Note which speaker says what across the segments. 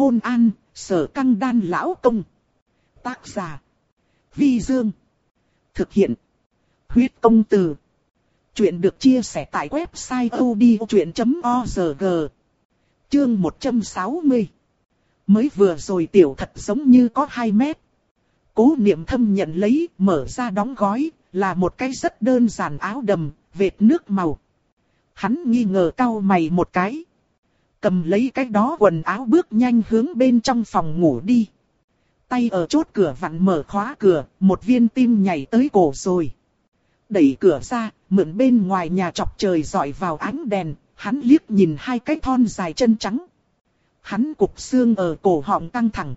Speaker 1: hôn an, sở căng đan lão công. Tác giả. Vi Dương. Thực hiện. Huyết công từ. Chuyện được chia sẻ tại website odchuyện.org. Chương 160. Mới vừa rồi tiểu thật giống như có 2 mét. Cố niệm thâm nhận lấy, mở ra đóng gói, là một cái rất đơn giản áo đầm, vệt nước màu. Hắn nghi ngờ cau mày một cái. Cầm lấy cái đó quần áo bước nhanh hướng bên trong phòng ngủ đi. Tay ở chốt cửa vặn mở khóa cửa, một viên tim nhảy tới cổ rồi. Đẩy cửa ra, mượn bên ngoài nhà chọc trời dọi vào ánh đèn, hắn liếc nhìn hai cái thon dài chân trắng. Hắn cục xương ở cổ họng căng thẳng.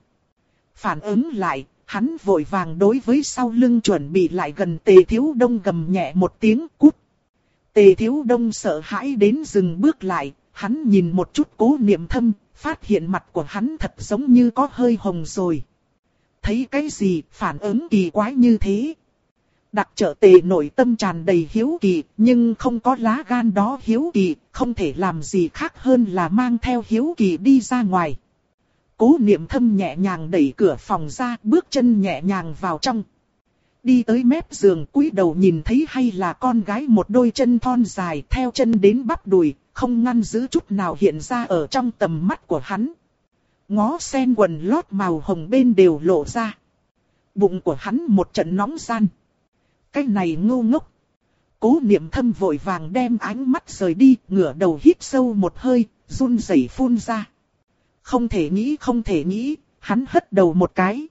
Speaker 1: Phản ứng lại, hắn vội vàng đối với sau lưng chuẩn bị lại gần tề thiếu đông gầm nhẹ một tiếng cút. Tề thiếu đông sợ hãi đến dừng bước lại, hắn nhìn một chút cố niệm thâm, phát hiện mặt của hắn thật giống như có hơi hồng rồi. Thấy cái gì phản ứng kỳ quái như thế? Đặc trợ tề nội tâm tràn đầy hiếu kỳ, nhưng không có lá gan đó hiếu kỳ, không thể làm gì khác hơn là mang theo hiếu kỳ đi ra ngoài. Cố niệm thâm nhẹ nhàng đẩy cửa phòng ra, bước chân nhẹ nhàng vào trong. Đi tới mép giường cúi đầu nhìn thấy hay là con gái một đôi chân thon dài theo chân đến bắp đùi, không ngăn giữ chút nào hiện ra ở trong tầm mắt của hắn. Ngó sen quần lót màu hồng bên đều lộ ra. Bụng của hắn một trận nóng gian. Cái này ngu ngốc. Cố niệm thâm vội vàng đem ánh mắt rời đi, ngửa đầu hít sâu một hơi, run rẩy phun ra. Không thể nghĩ không thể nghĩ, hắn hất đầu một cái.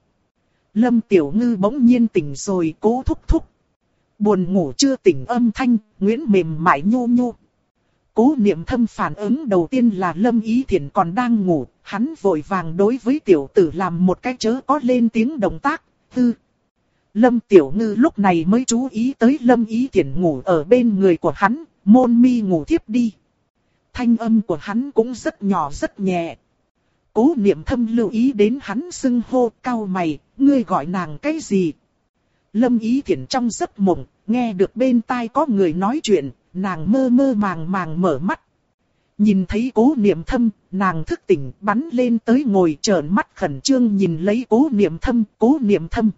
Speaker 1: Lâm Tiểu Ngư bỗng nhiên tỉnh rồi cố thúc thúc. Buồn ngủ chưa tỉnh âm thanh, Nguyễn mềm mại nhô nhô. Cố niệm thâm phản ứng đầu tiên là Lâm Ý Thiển còn đang ngủ, hắn vội vàng đối với tiểu tử làm một cái chớ có lên tiếng động tác, tư. Lâm Tiểu Ngư lúc này mới chú ý tới Lâm Ý Thiển ngủ ở bên người của hắn, môn mi ngủ thiếp đi. Thanh âm của hắn cũng rất nhỏ rất nhẹ. Cố niệm thâm lưu ý đến hắn xưng hô cao mày, ngươi gọi nàng cái gì? Lâm Ý Thiển trong giấc mộng, nghe được bên tai có người nói chuyện, nàng mơ mơ màng màng mở mắt. Nhìn thấy cố niệm thâm, nàng thức tỉnh bắn lên tới ngồi trợn mắt khẩn trương nhìn lấy cố niệm thâm, cố niệm thâm.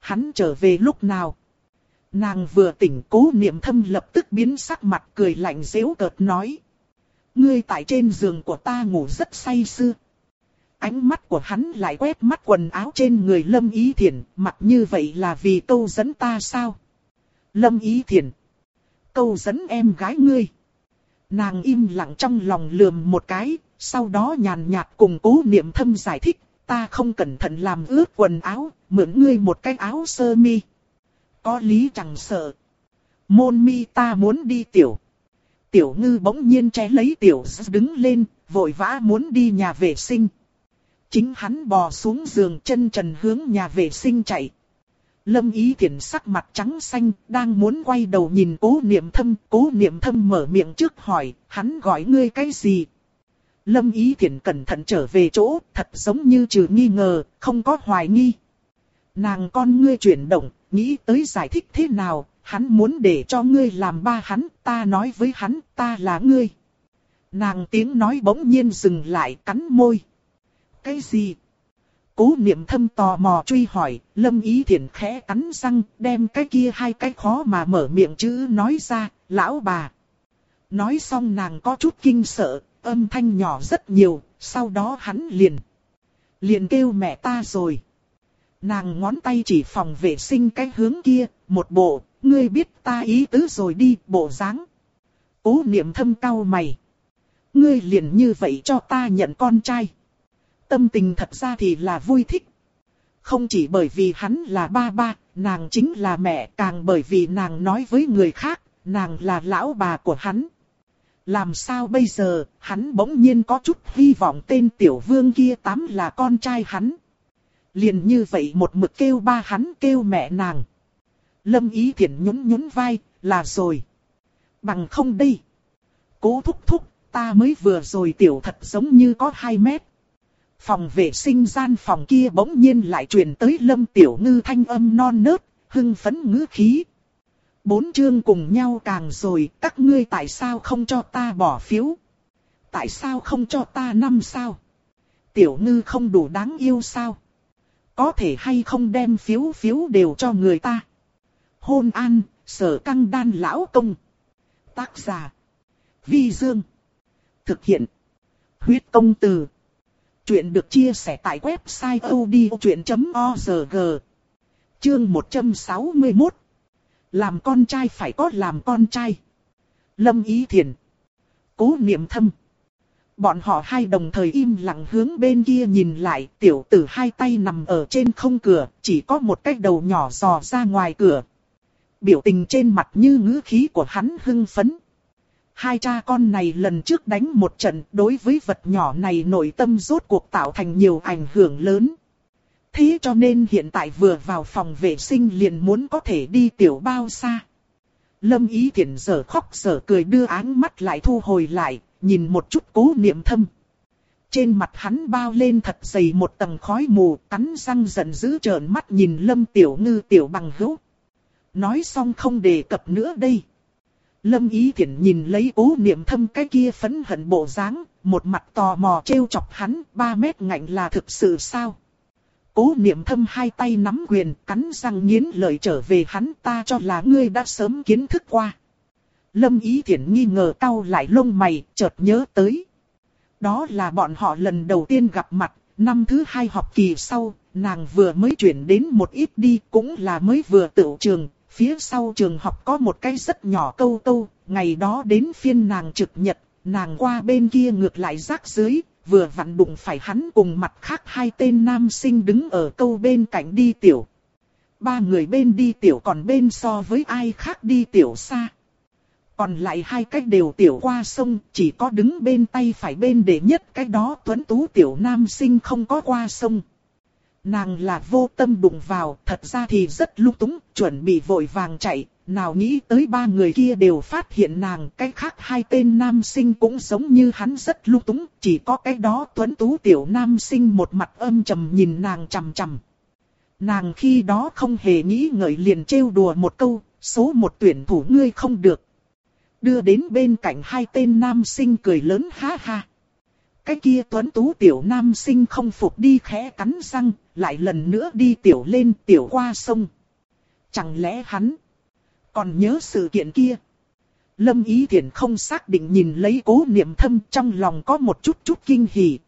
Speaker 1: Hắn trở về lúc nào? Nàng vừa tỉnh cố niệm thâm lập tức biến sắc mặt cười lạnh dễu cợt nói. Ngươi tại trên giường của ta ngủ rất say sưa. Ánh mắt của hắn lại quét mắt quần áo trên người Lâm Ý Thiển, mặt như vậy là vì câu dẫn ta sao? Lâm Ý Thiển, câu dẫn em gái ngươi. Nàng im lặng trong lòng lườm một cái, sau đó nhàn nhạt cùng cố niệm thâm giải thích, ta không cẩn thận làm ướt quần áo, mượn ngươi một cái áo sơ mi. Có lý chẳng sợ. Môn mi ta muốn đi tiểu. Tiểu ngư bỗng nhiên che lấy tiểu đứng lên, vội vã muốn đi nhà vệ sinh. Chính hắn bò xuống giường chân trần hướng nhà vệ sinh chạy. Lâm Ý Thiển sắc mặt trắng xanh, đang muốn quay đầu nhìn cố niệm thâm, cố niệm thâm mở miệng trước hỏi, hắn gọi ngươi cái gì? Lâm Ý Thiển cẩn thận trở về chỗ, thật giống như trừ nghi ngờ, không có hoài nghi. Nàng con ngươi chuyển động, nghĩ tới giải thích thế nào, hắn muốn để cho ngươi làm ba hắn, ta nói với hắn, ta là ngươi. Nàng tiếng nói bỗng nhiên dừng lại, cắn môi. Cái gì? Cố niệm thâm tò mò truy hỏi, lâm ý thiện khẽ cắn răng, đem cái kia hai cái khó mà mở miệng chữ nói ra, lão bà. Nói xong nàng có chút kinh sợ, âm thanh nhỏ rất nhiều, sau đó hắn liền. Liền kêu mẹ ta rồi. Nàng ngón tay chỉ phòng vệ sinh cái hướng kia, một bộ, ngươi biết ta ý tứ rồi đi, bộ dáng. Cố niệm thâm cao mày. Ngươi liền như vậy cho ta nhận con trai tâm tình thật ra thì là vui thích. Không chỉ bởi vì hắn là ba ba, nàng chính là mẹ, càng bởi vì nàng nói với người khác, nàng là lão bà của hắn. Làm sao bây giờ, hắn bỗng nhiên có chút hy vọng tên tiểu vương kia tám là con trai hắn. Liền như vậy một mực kêu ba hắn kêu mẹ nàng. Lâm ý thiện nhún nhún vai, là rồi. Bằng không đây. Cố thúc thúc, ta mới vừa rồi tiểu thật giống như có 2 mét. Phòng vệ sinh gian phòng kia bỗng nhiên lại truyền tới lâm tiểu ngư thanh âm non nớt, hưng phấn ngữ khí. Bốn chương cùng nhau càng rồi, các ngươi tại sao không cho ta bỏ phiếu? Tại sao không cho ta năm sao? Tiểu ngư không đủ đáng yêu sao? Có thể hay không đem phiếu phiếu đều cho người ta? Hôn an, sở căng đan lão công. Tác giả. Vi Dương. Thực hiện. Huyết công từ. Chuyện được chia sẻ tại website odchuyện.org. Chương 161. Làm con trai phải có làm con trai. Lâm Ý Thiền. Cố niệm thâm. Bọn họ hai đồng thời im lặng hướng bên kia nhìn lại, tiểu tử hai tay nằm ở trên không cửa, chỉ có một cái đầu nhỏ dò ra ngoài cửa. Biểu tình trên mặt như ngữ khí của hắn hưng phấn. Hai cha con này lần trước đánh một trận đối với vật nhỏ này nội tâm rốt cuộc tạo thành nhiều ảnh hưởng lớn. Thế cho nên hiện tại vừa vào phòng vệ sinh liền muốn có thể đi tiểu bao xa. Lâm ý thiện giờ khóc giờ cười đưa áng mắt lại thu hồi lại, nhìn một chút cố niệm thâm. Trên mặt hắn bao lên thật dày một tầng khói mù, cắn răng giận dữ trợn mắt nhìn lâm tiểu ngư tiểu bằng hữu. Nói xong không đề cập nữa đây. Lâm ý thiện nhìn lấy cố niệm thâm cái kia phấn hận bộ dáng, một mặt tò mò trêu chọc hắn, ba mét ngạnh là thực sự sao? Cố niệm thâm hai tay nắm quyền, cắn răng nghiến lời trở về hắn ta cho là ngươi đã sớm kiến thức qua. Lâm ý thiện nghi ngờ cau lại lông mày, chợt nhớ tới. Đó là bọn họ lần đầu tiên gặp mặt, năm thứ hai học kỳ sau, nàng vừa mới chuyển đến một ít đi, cũng là mới vừa tự trường, phía sau trường học có một cái rất nhỏ câu câu, ngày đó đến phiên nàng trực nhật, nàng qua bên kia ngược lại rác dưới, vừa vặn đụng phải hắn cùng mặt khác hai tên nam sinh đứng ở câu bên cạnh đi tiểu. Ba người bên đi tiểu còn bên so với ai khác đi tiểu xa. Còn lại hai cách đều tiểu qua sông, chỉ có đứng bên tay phải bên để nhất cái đó tuấn tú tiểu nam sinh không có qua sông. Nàng là vô tâm đụng vào, thật ra thì rất lung túng, chuẩn bị vội vàng chạy, nào nghĩ tới ba người kia đều phát hiện nàng, cái khác hai tên nam sinh cũng giống như hắn rất lung túng, chỉ có cái đó tuấn tú tiểu nam sinh một mặt âm trầm nhìn nàng chằm chằm. Nàng khi đó không hề nghĩ ngợi liền trêu đùa một câu, số một tuyển thủ ngươi không được. Đưa đến bên cạnh hai tên nam sinh cười lớn ha ha. Cái kia tuấn tú tiểu nam sinh không phục đi khẽ cắn răng, lại lần nữa đi tiểu lên tiểu qua sông. Chẳng lẽ hắn còn nhớ sự kiện kia? Lâm Ý Thiển không xác định nhìn lấy cố niệm thâm trong lòng có một chút chút kinh hỉ.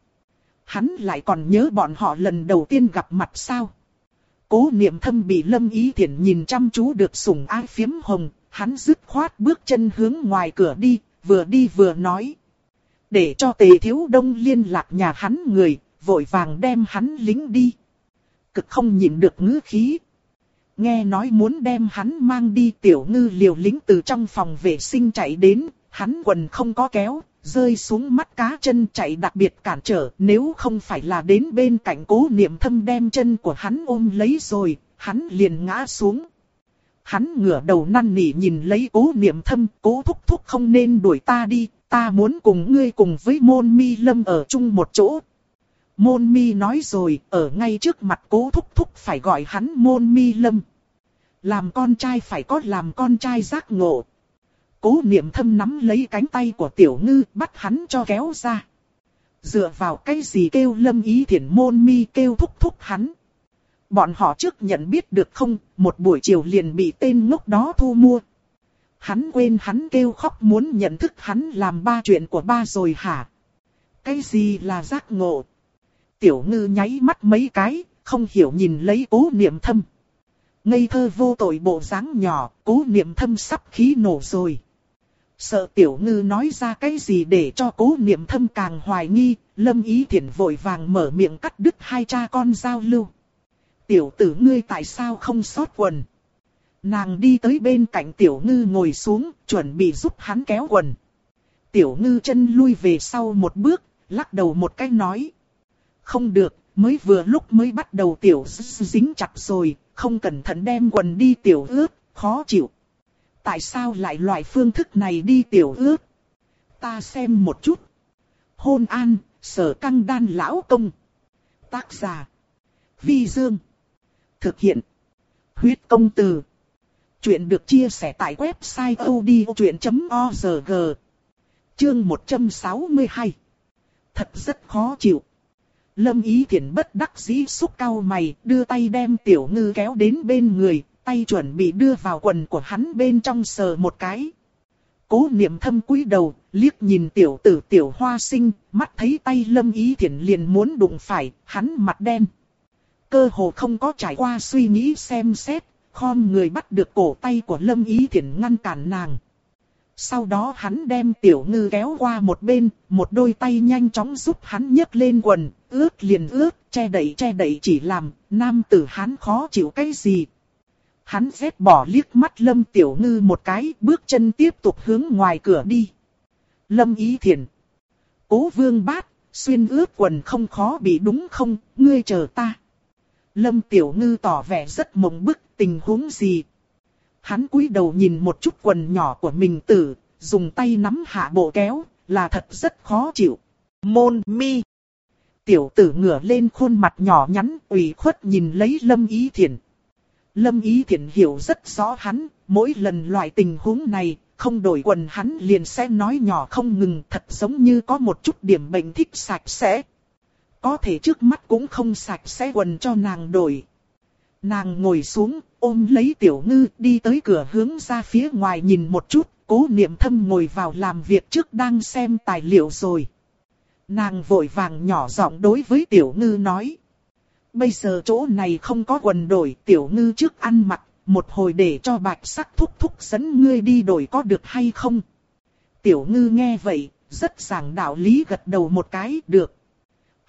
Speaker 1: Hắn lại còn nhớ bọn họ lần đầu tiên gặp mặt sao? Cố niệm thâm bị Lâm Ý Thiển nhìn chăm chú được sủng ái phiếm hồng, hắn dứt khoát bước chân hướng ngoài cửa đi, vừa đi vừa nói. Để cho tề thiếu đông liên lạc nhà hắn người, vội vàng đem hắn lính đi. Cực không nhịn được ngữ khí. Nghe nói muốn đem hắn mang đi tiểu ngư liều lính từ trong phòng vệ sinh chạy đến, hắn quần không có kéo, rơi xuống mắt cá chân chạy đặc biệt cản trở, nếu không phải là đến bên cạnh cố niệm thâm đem chân của hắn ôm lấy rồi, hắn liền ngã xuống. Hắn ngửa đầu năn nỉ nhìn lấy cố niệm thâm, cố thúc thúc không nên đuổi ta đi, ta muốn cùng ngươi cùng với môn mi lâm ở chung một chỗ. Môn mi nói rồi, ở ngay trước mặt cố thúc thúc phải gọi hắn môn mi lâm. Làm con trai phải có làm con trai giác ngộ. Cố niệm thâm nắm lấy cánh tay của tiểu ngư, bắt hắn cho kéo ra. Dựa vào cái gì kêu lâm ý thiện môn mi kêu thúc thúc hắn. Bọn họ trước nhận biết được không, một buổi chiều liền bị tên ngốc đó thu mua. Hắn quên hắn kêu khóc muốn nhận thức hắn làm ba chuyện của ba rồi hả? Cái gì là giác ngộ? Tiểu ngư nháy mắt mấy cái, không hiểu nhìn lấy cố niệm thâm. Ngây thơ vô tội bộ dáng nhỏ, cố niệm thâm sắp khí nổ rồi. Sợ tiểu ngư nói ra cái gì để cho cố niệm thâm càng hoài nghi, lâm ý thiện vội vàng mở miệng cắt đứt hai cha con giao lưu. Tiểu tử ngươi tại sao không sót quần? Nàng đi tới bên cạnh tiểu ngư ngồi xuống, chuẩn bị giúp hắn kéo quần. Tiểu ngư chân lui về sau một bước, lắc đầu một cái nói. Không được, mới vừa lúc mới bắt đầu tiểu dính chặt rồi, không cẩn thận đem quần đi tiểu ướt, khó chịu. Tại sao lại loại phương thức này đi tiểu ướt? Ta xem một chút. Hôn an, sở căng đan lão công. Tác giả. Vi Dương. Thực hiện. Huyết công từ. Chuyện được chia sẻ tại website odchuyện.org Chương 162 Thật rất khó chịu. Lâm Ý Thiển bất đắc dĩ xúc cao mày, đưa tay đem tiểu ngư kéo đến bên người, tay chuẩn bị đưa vào quần của hắn bên trong sờ một cái. Cố niệm thâm cúi đầu, liếc nhìn tiểu tử tiểu hoa sinh, mắt thấy tay Lâm Ý thiện liền muốn đụng phải, hắn mặt đen. Cơ hồ không có trải qua suy nghĩ xem xét, khom người bắt được cổ tay của Lâm Ý Thiển ngăn cản nàng. Sau đó hắn đem tiểu ngư kéo qua một bên, một đôi tay nhanh chóng giúp hắn nhấc lên quần, ướt liền ướt, che đậy che đậy chỉ làm, nam tử hắn khó chịu cái gì. Hắn vết bỏ liếc mắt lâm tiểu ngư một cái, bước chân tiếp tục hướng ngoài cửa đi. Lâm ý thiền. Cố vương bát, xuyên ướt quần không khó bị đúng không, ngươi chờ ta. Lâm tiểu ngư tỏ vẻ rất mộng bức, tình huống gì, hắn cúi đầu nhìn một chút quần nhỏ của mình tử, dùng tay nắm hạ bộ kéo, là thật rất khó chịu. Môn mi. Tiểu tử ngửa lên khuôn mặt nhỏ nhắn, ủy khuất nhìn lấy Lâm Ý Thiển. Lâm Ý Thiển hiểu rất rõ hắn, mỗi lần loại tình huống này, không đổi quần hắn liền sẽ nói nhỏ không ngừng, thật giống như có một chút điểm bệnh thích sạch sẽ. Có thể trước mắt cũng không sạch sẽ quần cho nàng đổi. Nàng ngồi xuống, ôm lấy tiểu ngư đi tới cửa hướng ra phía ngoài nhìn một chút, cố niệm thâm ngồi vào làm việc trước đang xem tài liệu rồi. Nàng vội vàng nhỏ giọng đối với tiểu ngư nói. Bây giờ chỗ này không có quần đổi, tiểu ngư trước ăn mặc, một hồi để cho bạch sắc thúc thúc dẫn ngươi đi đổi có được hay không? Tiểu ngư nghe vậy, rất giảng đạo lý gật đầu một cái, được.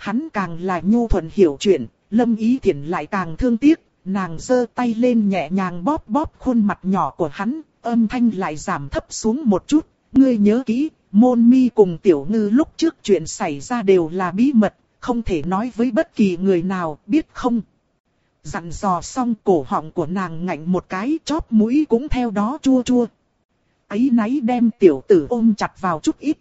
Speaker 1: Hắn càng là nhu thuận hiểu chuyện, lâm ý thiển lại càng thương tiếc, nàng giơ tay lên nhẹ nhàng bóp bóp khuôn mặt nhỏ của hắn, âm thanh lại giảm thấp xuống một chút. Ngươi nhớ kỹ, môn mi cùng tiểu ngư lúc trước chuyện xảy ra đều là bí mật, không thể nói với bất kỳ người nào, biết không? Dặn dò xong cổ họng của nàng ngạnh một cái chóp mũi cũng theo đó chua chua. Ấy náy đem tiểu tử ôm chặt vào chút ít,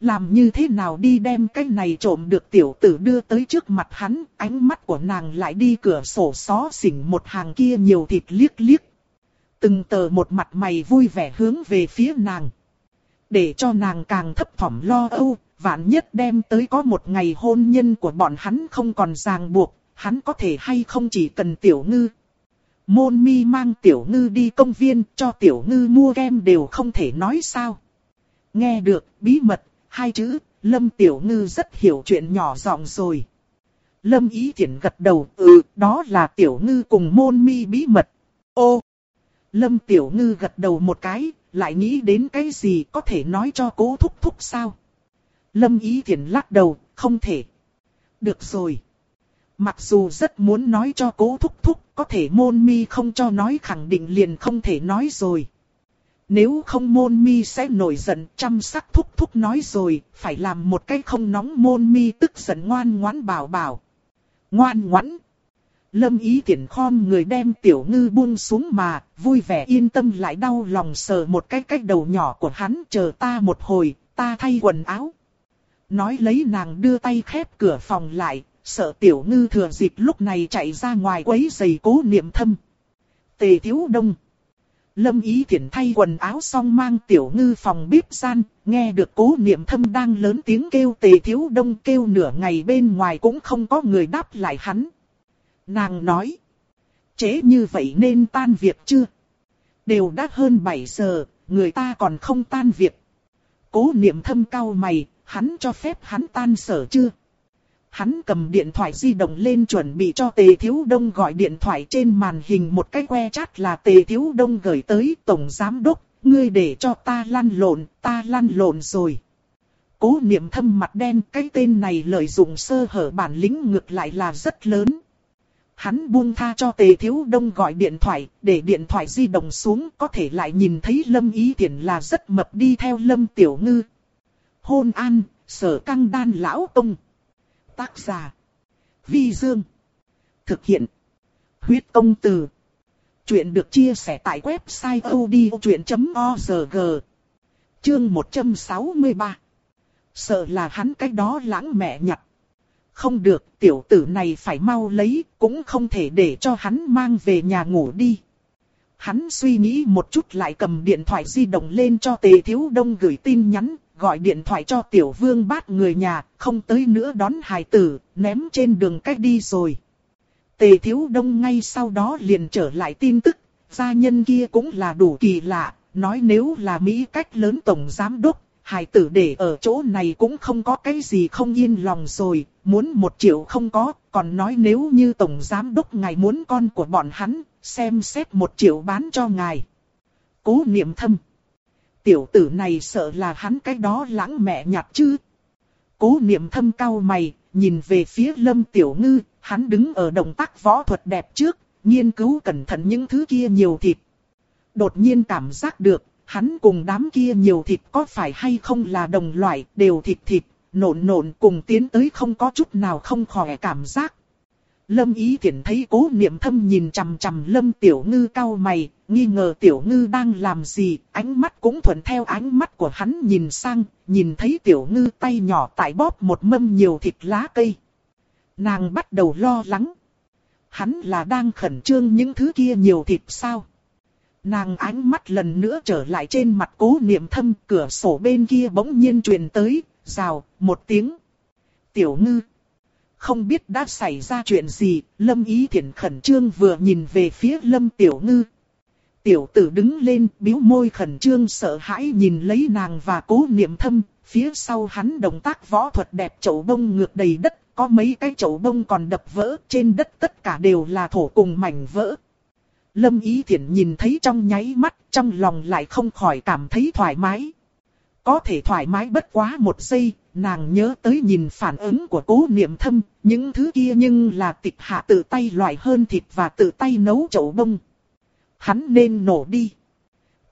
Speaker 1: làm như thế nào đi đem cái này trộm được tiểu tử đưa tới trước mặt hắn, ánh mắt của nàng lại đi cửa sổ xó xỉnh một hàng kia nhiều thịt liếc liếc. Từng tờ một mặt mày vui vẻ hướng về phía nàng. Để cho nàng càng thấp thỏm lo âu, vạn nhất đem tới có một ngày hôn nhân của bọn hắn không còn ràng buộc, hắn có thể hay không chỉ cần tiểu ngư. Môn mi mang tiểu ngư đi công viên cho tiểu ngư mua kem đều không thể nói sao. Nghe được, bí mật, hai chữ, Lâm Tiểu Ngư rất hiểu chuyện nhỏ giọng rồi. Lâm Ý Thiển gật đầu, ừ, đó là Tiểu Ngư cùng môn mi bí mật. Ô! Lâm Tiểu Ngư gật đầu một cái, lại nghĩ đến cái gì có thể nói cho cố thúc thúc sao? Lâm Ý Thiển lắc đầu, không thể. Được rồi. Mặc dù rất muốn nói cho cố thúc thúc, có thể môn mi không cho nói khẳng định liền không thể nói rồi. Nếu không môn mi sẽ nổi giận chăm sắc thúc thúc nói rồi, phải làm một cái không nóng môn mi tức giận ngoan ngoãn bảo bảo. Ngoan ngoãn. Lâm ý tiện khom người đem tiểu ngư buông xuống mà, vui vẻ yên tâm lại đau lòng sờ một cái cách đầu nhỏ của hắn chờ ta một hồi, ta thay quần áo. Nói lấy nàng đưa tay khép cửa phòng lại, sợ tiểu ngư thừa dịp lúc này chạy ra ngoài quấy giày cố niệm thâm. Tề thiếu đông. Lâm Ý Thiển thay quần áo xong mang tiểu ngư phòng bếp gian, nghe được cố niệm thâm đang lớn tiếng kêu tề thiếu đông kêu nửa ngày bên ngoài cũng không có người đáp lại hắn. Nàng nói, chế như vậy nên tan việc chưa? Đều đã hơn 7 giờ, người ta còn không tan việc. Cố niệm thâm cao mày, hắn cho phép hắn tan sở chưa? Hắn cầm điện thoại di động lên chuẩn bị cho Tề Thiếu Đông gọi điện thoại trên màn hình một cái que chat là Tề Thiếu Đông gửi tới Tổng Giám Đốc, ngươi để cho ta lăn lộn, ta lăn lộn rồi. Cố niệm thâm mặt đen cái tên này lợi dụng sơ hở bản lĩnh ngược lại là rất lớn. Hắn buông tha cho Tề Thiếu Đông gọi điện thoại, để điện thoại di động xuống có thể lại nhìn thấy Lâm Ý Tiễn là rất mập đi theo Lâm Tiểu Ngư. Hôn an, sở căng đan lão tông. Tác giả. Vi Dương. Thực hiện. Huyết công từ. Chuyện được chia sẻ tại website odchuyện.org. Chương 163. Sợ là hắn cái đó lãng mẹ nhặt. Không được, tiểu tử này phải mau lấy, cũng không thể để cho hắn mang về nhà ngủ đi. Hắn suy nghĩ một chút lại cầm điện thoại di động lên cho Tề Thiếu Đông gửi tin nhắn, gọi điện thoại cho tiểu vương bát người nhà, không tới nữa đón hài tử, ném trên đường cách đi rồi. Tề thiếu đông ngay sau đó liền trở lại tin tức, gia nhân kia cũng là đủ kỳ lạ, nói nếu là Mỹ cách lớn tổng giám đốc, hài tử để ở chỗ này cũng không có cái gì không yên lòng rồi, muốn một triệu không có, còn nói nếu như tổng giám đốc ngài muốn con của bọn hắn, xem xét một triệu bán cho ngài. Cố niệm thâm. Tiểu tử này sợ là hắn cái đó lãng mẹ nhặt chứ. Cố niệm thâm cao mày, nhìn về phía lâm tiểu ngư, hắn đứng ở động tác võ thuật đẹp trước, nghiên cứu cẩn thận những thứ kia nhiều thịt. Đột nhiên cảm giác được, hắn cùng đám kia nhiều thịt có phải hay không là đồng loại, đều thịt thịt, nộn nộn cùng tiến tới không có chút nào không khỏe cảm giác. Lâm Ý Thiển thấy cố niệm thâm nhìn chằm chằm Lâm Tiểu Ngư cao mày, nghi ngờ Tiểu Ngư đang làm gì, ánh mắt cũng thuận theo ánh mắt của hắn nhìn sang, nhìn thấy Tiểu Ngư tay nhỏ tại bóp một mâm nhiều thịt lá cây. Nàng bắt đầu lo lắng. Hắn là đang khẩn trương những thứ kia nhiều thịt sao? Nàng ánh mắt lần nữa trở lại trên mặt cố niệm thâm, cửa sổ bên kia bỗng nhiên truyền tới, rào, một tiếng. Tiểu ngư. Không biết đã xảy ra chuyện gì, Lâm Ý Thiển khẩn trương vừa nhìn về phía Lâm Tiểu Ngư. Tiểu tử đứng lên, biếu môi khẩn trương sợ hãi nhìn lấy nàng và cố niệm thâm, phía sau hắn động tác võ thuật đẹp chậu bông ngược đầy đất, có mấy cái chậu bông còn đập vỡ, trên đất tất cả đều là thổ cùng mảnh vỡ. Lâm Ý Thiển nhìn thấy trong nháy mắt, trong lòng lại không khỏi cảm thấy thoải mái. Có thể thoải mái bất quá một giây, nàng nhớ tới nhìn phản ứng của cố niệm thâm, những thứ kia nhưng là tịch hạ tự tay loại hơn thịt và tự tay nấu chậu bông. Hắn nên nổ đi.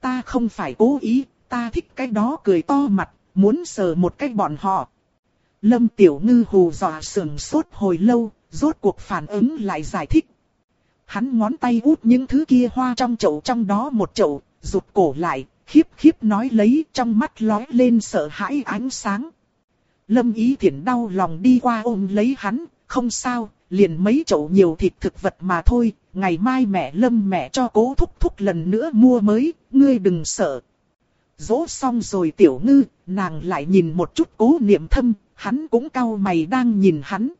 Speaker 1: Ta không phải cố ý, ta thích cái đó cười to mặt, muốn sờ một cái bọn họ. Lâm Tiểu Ngư hù dọa sườn sốt hồi lâu, rốt cuộc phản ứng lại giải thích. Hắn ngón tay út những thứ kia hoa trong chậu trong đó một chậu, rụt cổ lại, khiếp khiếp nói lấy trong mắt lói lên sợ hãi ánh sáng. Lâm Ý Thiển đau lòng đi qua ôm lấy hắn, không sao, liền mấy chậu nhiều thịt thực vật mà thôi, ngày mai mẹ Lâm mẹ cho cố thúc thúc lần nữa mua mới, ngươi đừng sợ. Dỗ xong rồi tiểu ngư, nàng lại nhìn một chút cố niệm thâm, hắn cũng cau mày đang nhìn hắn.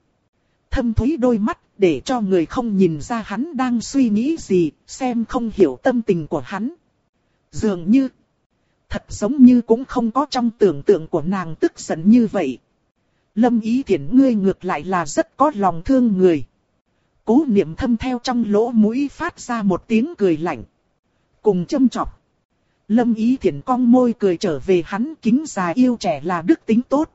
Speaker 1: Thâm thúy đôi mắt, để cho người không nhìn ra hắn đang suy nghĩ gì, xem không hiểu tâm tình của hắn. Dường như, thật giống như cũng không có trong tưởng tượng của nàng tức giận như vậy. Lâm ý thiện ngươi ngược lại là rất có lòng thương người. Cố niệm thâm theo trong lỗ mũi phát ra một tiếng cười lạnh. Cùng châm chọc. Lâm ý thiện cong môi cười trở về hắn kính già yêu trẻ là đức tính tốt.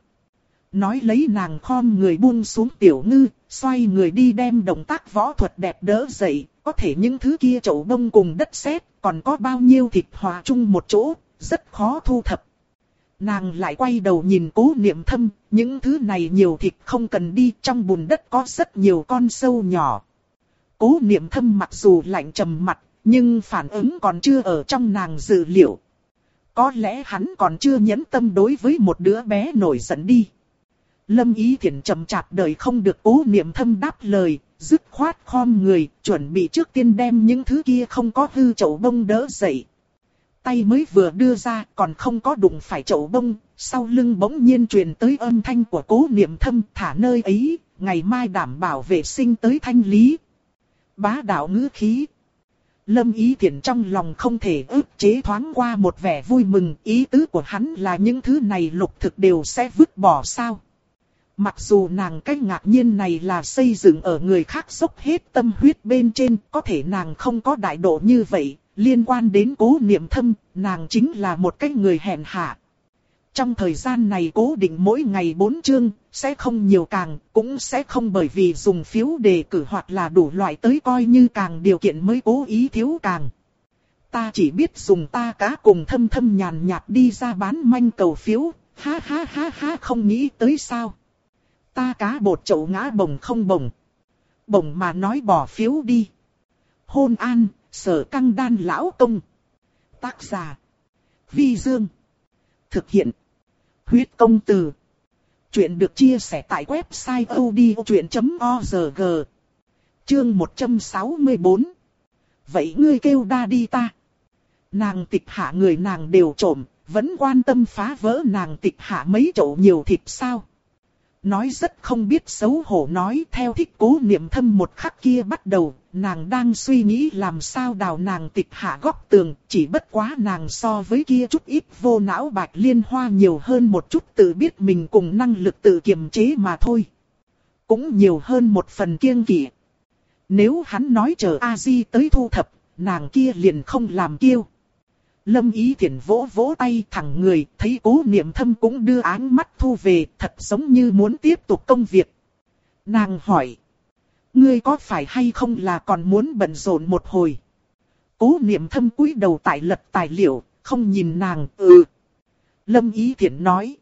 Speaker 1: Nói lấy nàng khom người buông xuống tiểu ngư, xoay người đi đem động tác võ thuật đẹp đỡ dậy, có thể những thứ kia chậu bông cùng đất sét còn có bao nhiêu thịt hòa chung một chỗ, rất khó thu thập. Nàng lại quay đầu nhìn cố niệm thâm, những thứ này nhiều thịt không cần đi, trong bùn đất có rất nhiều con sâu nhỏ. Cố niệm thâm mặc dù lạnh trầm mặt, nhưng phản ứng còn chưa ở trong nàng dự liệu. Có lẽ hắn còn chưa nhẫn tâm đối với một đứa bé nổi giận đi. Lâm Ý Thiển trầm chạp đời không được cố niệm thâm đáp lời, dứt khoát khom người, chuẩn bị trước tiên đem những thứ kia không có hư chậu bông đỡ dậy. Tay mới vừa đưa ra còn không có đụng phải chậu bông, sau lưng bỗng nhiên truyền tới âm thanh của cố niệm thâm thả nơi ấy, ngày mai đảm bảo vệ sinh tới thanh lý. Bá đạo ngữ khí. Lâm Ý Thiển trong lòng không thể ức chế thoáng qua một vẻ vui mừng, ý tứ của hắn là những thứ này lục thực đều sẽ vứt bỏ sao. Mặc dù nàng cách ngạc nhiên này là xây dựng ở người khác dốc hết tâm huyết bên trên, có thể nàng không có đại độ như vậy, liên quan đến cố niệm thâm, nàng chính là một cái người hèn hạ. Trong thời gian này cố định mỗi ngày bốn chương, sẽ không nhiều càng, cũng sẽ không bởi vì dùng phiếu đề cử hoặc là đủ loại tới coi như càng điều kiện mới cố ý thiếu càng. Ta chỉ biết dùng ta cá cùng thâm thâm nhàn nhạt đi ra bán manh cầu phiếu, ha ha ha ha không nghĩ tới sao. Ta cá bột chậu ngã bồng không bồng. Bồng mà nói bỏ phiếu đi. Hôn an, sở căng đan lão công. Tác giả. Vi Dương. Thực hiện. Huyết công từ. Chuyện được chia sẻ tại website odchuyện.org. Chương 164. Vậy ngươi kêu đa đi ta. Nàng tịch hạ người nàng đều trộm, vẫn quan tâm phá vỡ nàng tịch hạ mấy chậu nhiều thịt sao. Nói rất không biết xấu hổ nói theo thích cố niệm thâm một khắc kia bắt đầu, nàng đang suy nghĩ làm sao đào nàng tịch hạ góc tường, chỉ bất quá nàng so với kia chút ít vô não bạch liên hoa nhiều hơn một chút tự biết mình cùng năng lực tự kiềm chế mà thôi. Cũng nhiều hơn một phần kiêng kỵ. Nếu hắn nói chờ A-di tới thu thập, nàng kia liền không làm kiêu. Lâm ý thiện vỗ vỗ tay thẳng người, thấy cố niệm thâm cũng đưa áng mắt thu về, thật giống như muốn tiếp tục công việc. Nàng hỏi, ngươi có phải hay không là còn muốn bận rộn một hồi? Cố niệm thâm cúi đầu tại lật tài liệu, không nhìn nàng, ừ. Lâm ý thiện nói,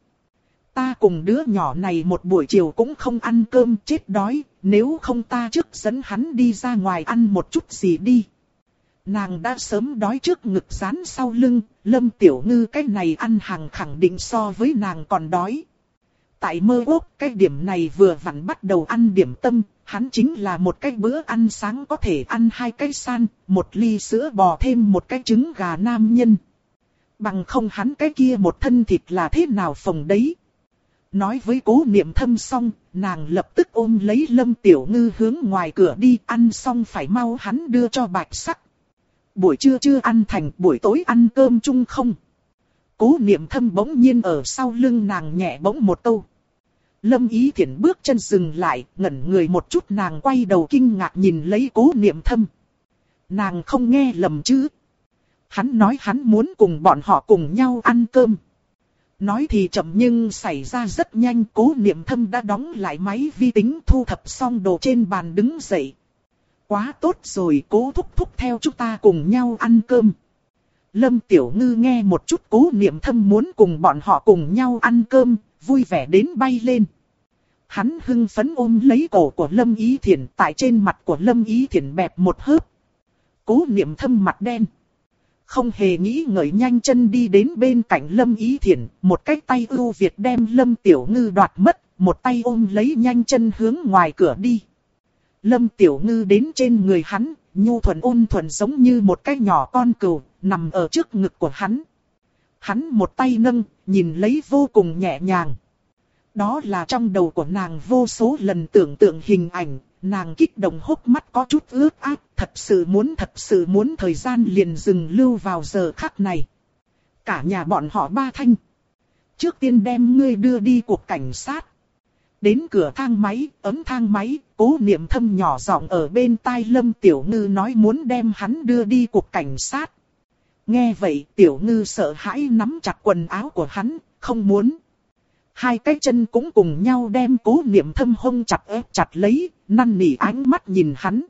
Speaker 1: ta cùng đứa nhỏ này một buổi chiều cũng không ăn cơm chết đói, nếu không ta trước dẫn hắn đi ra ngoài ăn một chút gì đi. Nàng đã sớm đói trước ngực rán sau lưng, lâm tiểu ngư cái này ăn hàng khẳng định so với nàng còn đói. Tại mơ ốc, cái điểm này vừa vặn bắt đầu ăn điểm tâm, hắn chính là một cái bữa ăn sáng có thể ăn hai cái san, một ly sữa bò thêm một cái trứng gà nam nhân. Bằng không hắn cái kia một thân thịt là thế nào phòng đấy. Nói với cố niệm thâm xong, nàng lập tức ôm lấy lâm tiểu ngư hướng ngoài cửa đi ăn xong phải mau hắn đưa cho bạch sắc buổi trưa chưa ăn thành buổi tối ăn cơm chung không. Cố niệm thâm bỗng nhiên ở sau lưng nàng nhẹ bỗng một câu. Lâm ý thiện bước chân dừng lại, ngẩn người một chút nàng quay đầu kinh ngạc nhìn lấy cố niệm thâm. Nàng không nghe lầm chứ. Hắn nói hắn muốn cùng bọn họ cùng nhau ăn cơm. Nói thì chậm nhưng xảy ra rất nhanh cố niệm thâm đã đóng lại máy vi tính thu thập xong đồ trên bàn đứng dậy quá tốt rồi cố thúc thúc theo chúng ta cùng nhau ăn cơm. Lâm Tiểu Ngư nghe một chút cố niệm thâm muốn cùng bọn họ cùng nhau ăn cơm, vui vẻ đến bay lên. Hắn hưng phấn ôm lấy cổ của Lâm Ý Thiển tại trên mặt của Lâm Ý Thiển bẹp một hớp. Cố niệm thâm mặt đen. Không hề nghĩ ngợi nhanh chân đi đến bên cạnh Lâm Ý Thiển, một cái tay ưu Việt đem Lâm Tiểu Ngư đoạt mất, một tay ôm lấy nhanh chân hướng ngoài cửa đi. Lâm Tiểu Ngư đến trên người hắn, nhu thuần ôn thuần giống như một cái nhỏ con cừu, nằm ở trước ngực của hắn. Hắn một tay nâng, nhìn lấy vô cùng nhẹ nhàng. Đó là trong đầu của nàng vô số lần tưởng tượng hình ảnh, nàng kích động hốc mắt có chút ướt át, thật sự muốn thật sự muốn thời gian liền dừng lưu vào giờ khắc này. Cả nhà bọn họ ba thanh. Trước tiên đem ngươi đưa đi cuộc cảnh sát. Đến cửa thang máy, ấm thang máy, cố niệm thâm nhỏ giọng ở bên tai Lâm Tiểu Ngư nói muốn đem hắn đưa đi cục cảnh sát. Nghe vậy Tiểu Ngư sợ hãi nắm chặt quần áo của hắn, không muốn. Hai cái chân cũng cùng nhau đem cố niệm thâm hông chặt ép chặt lấy, năn nỉ ánh mắt nhìn hắn.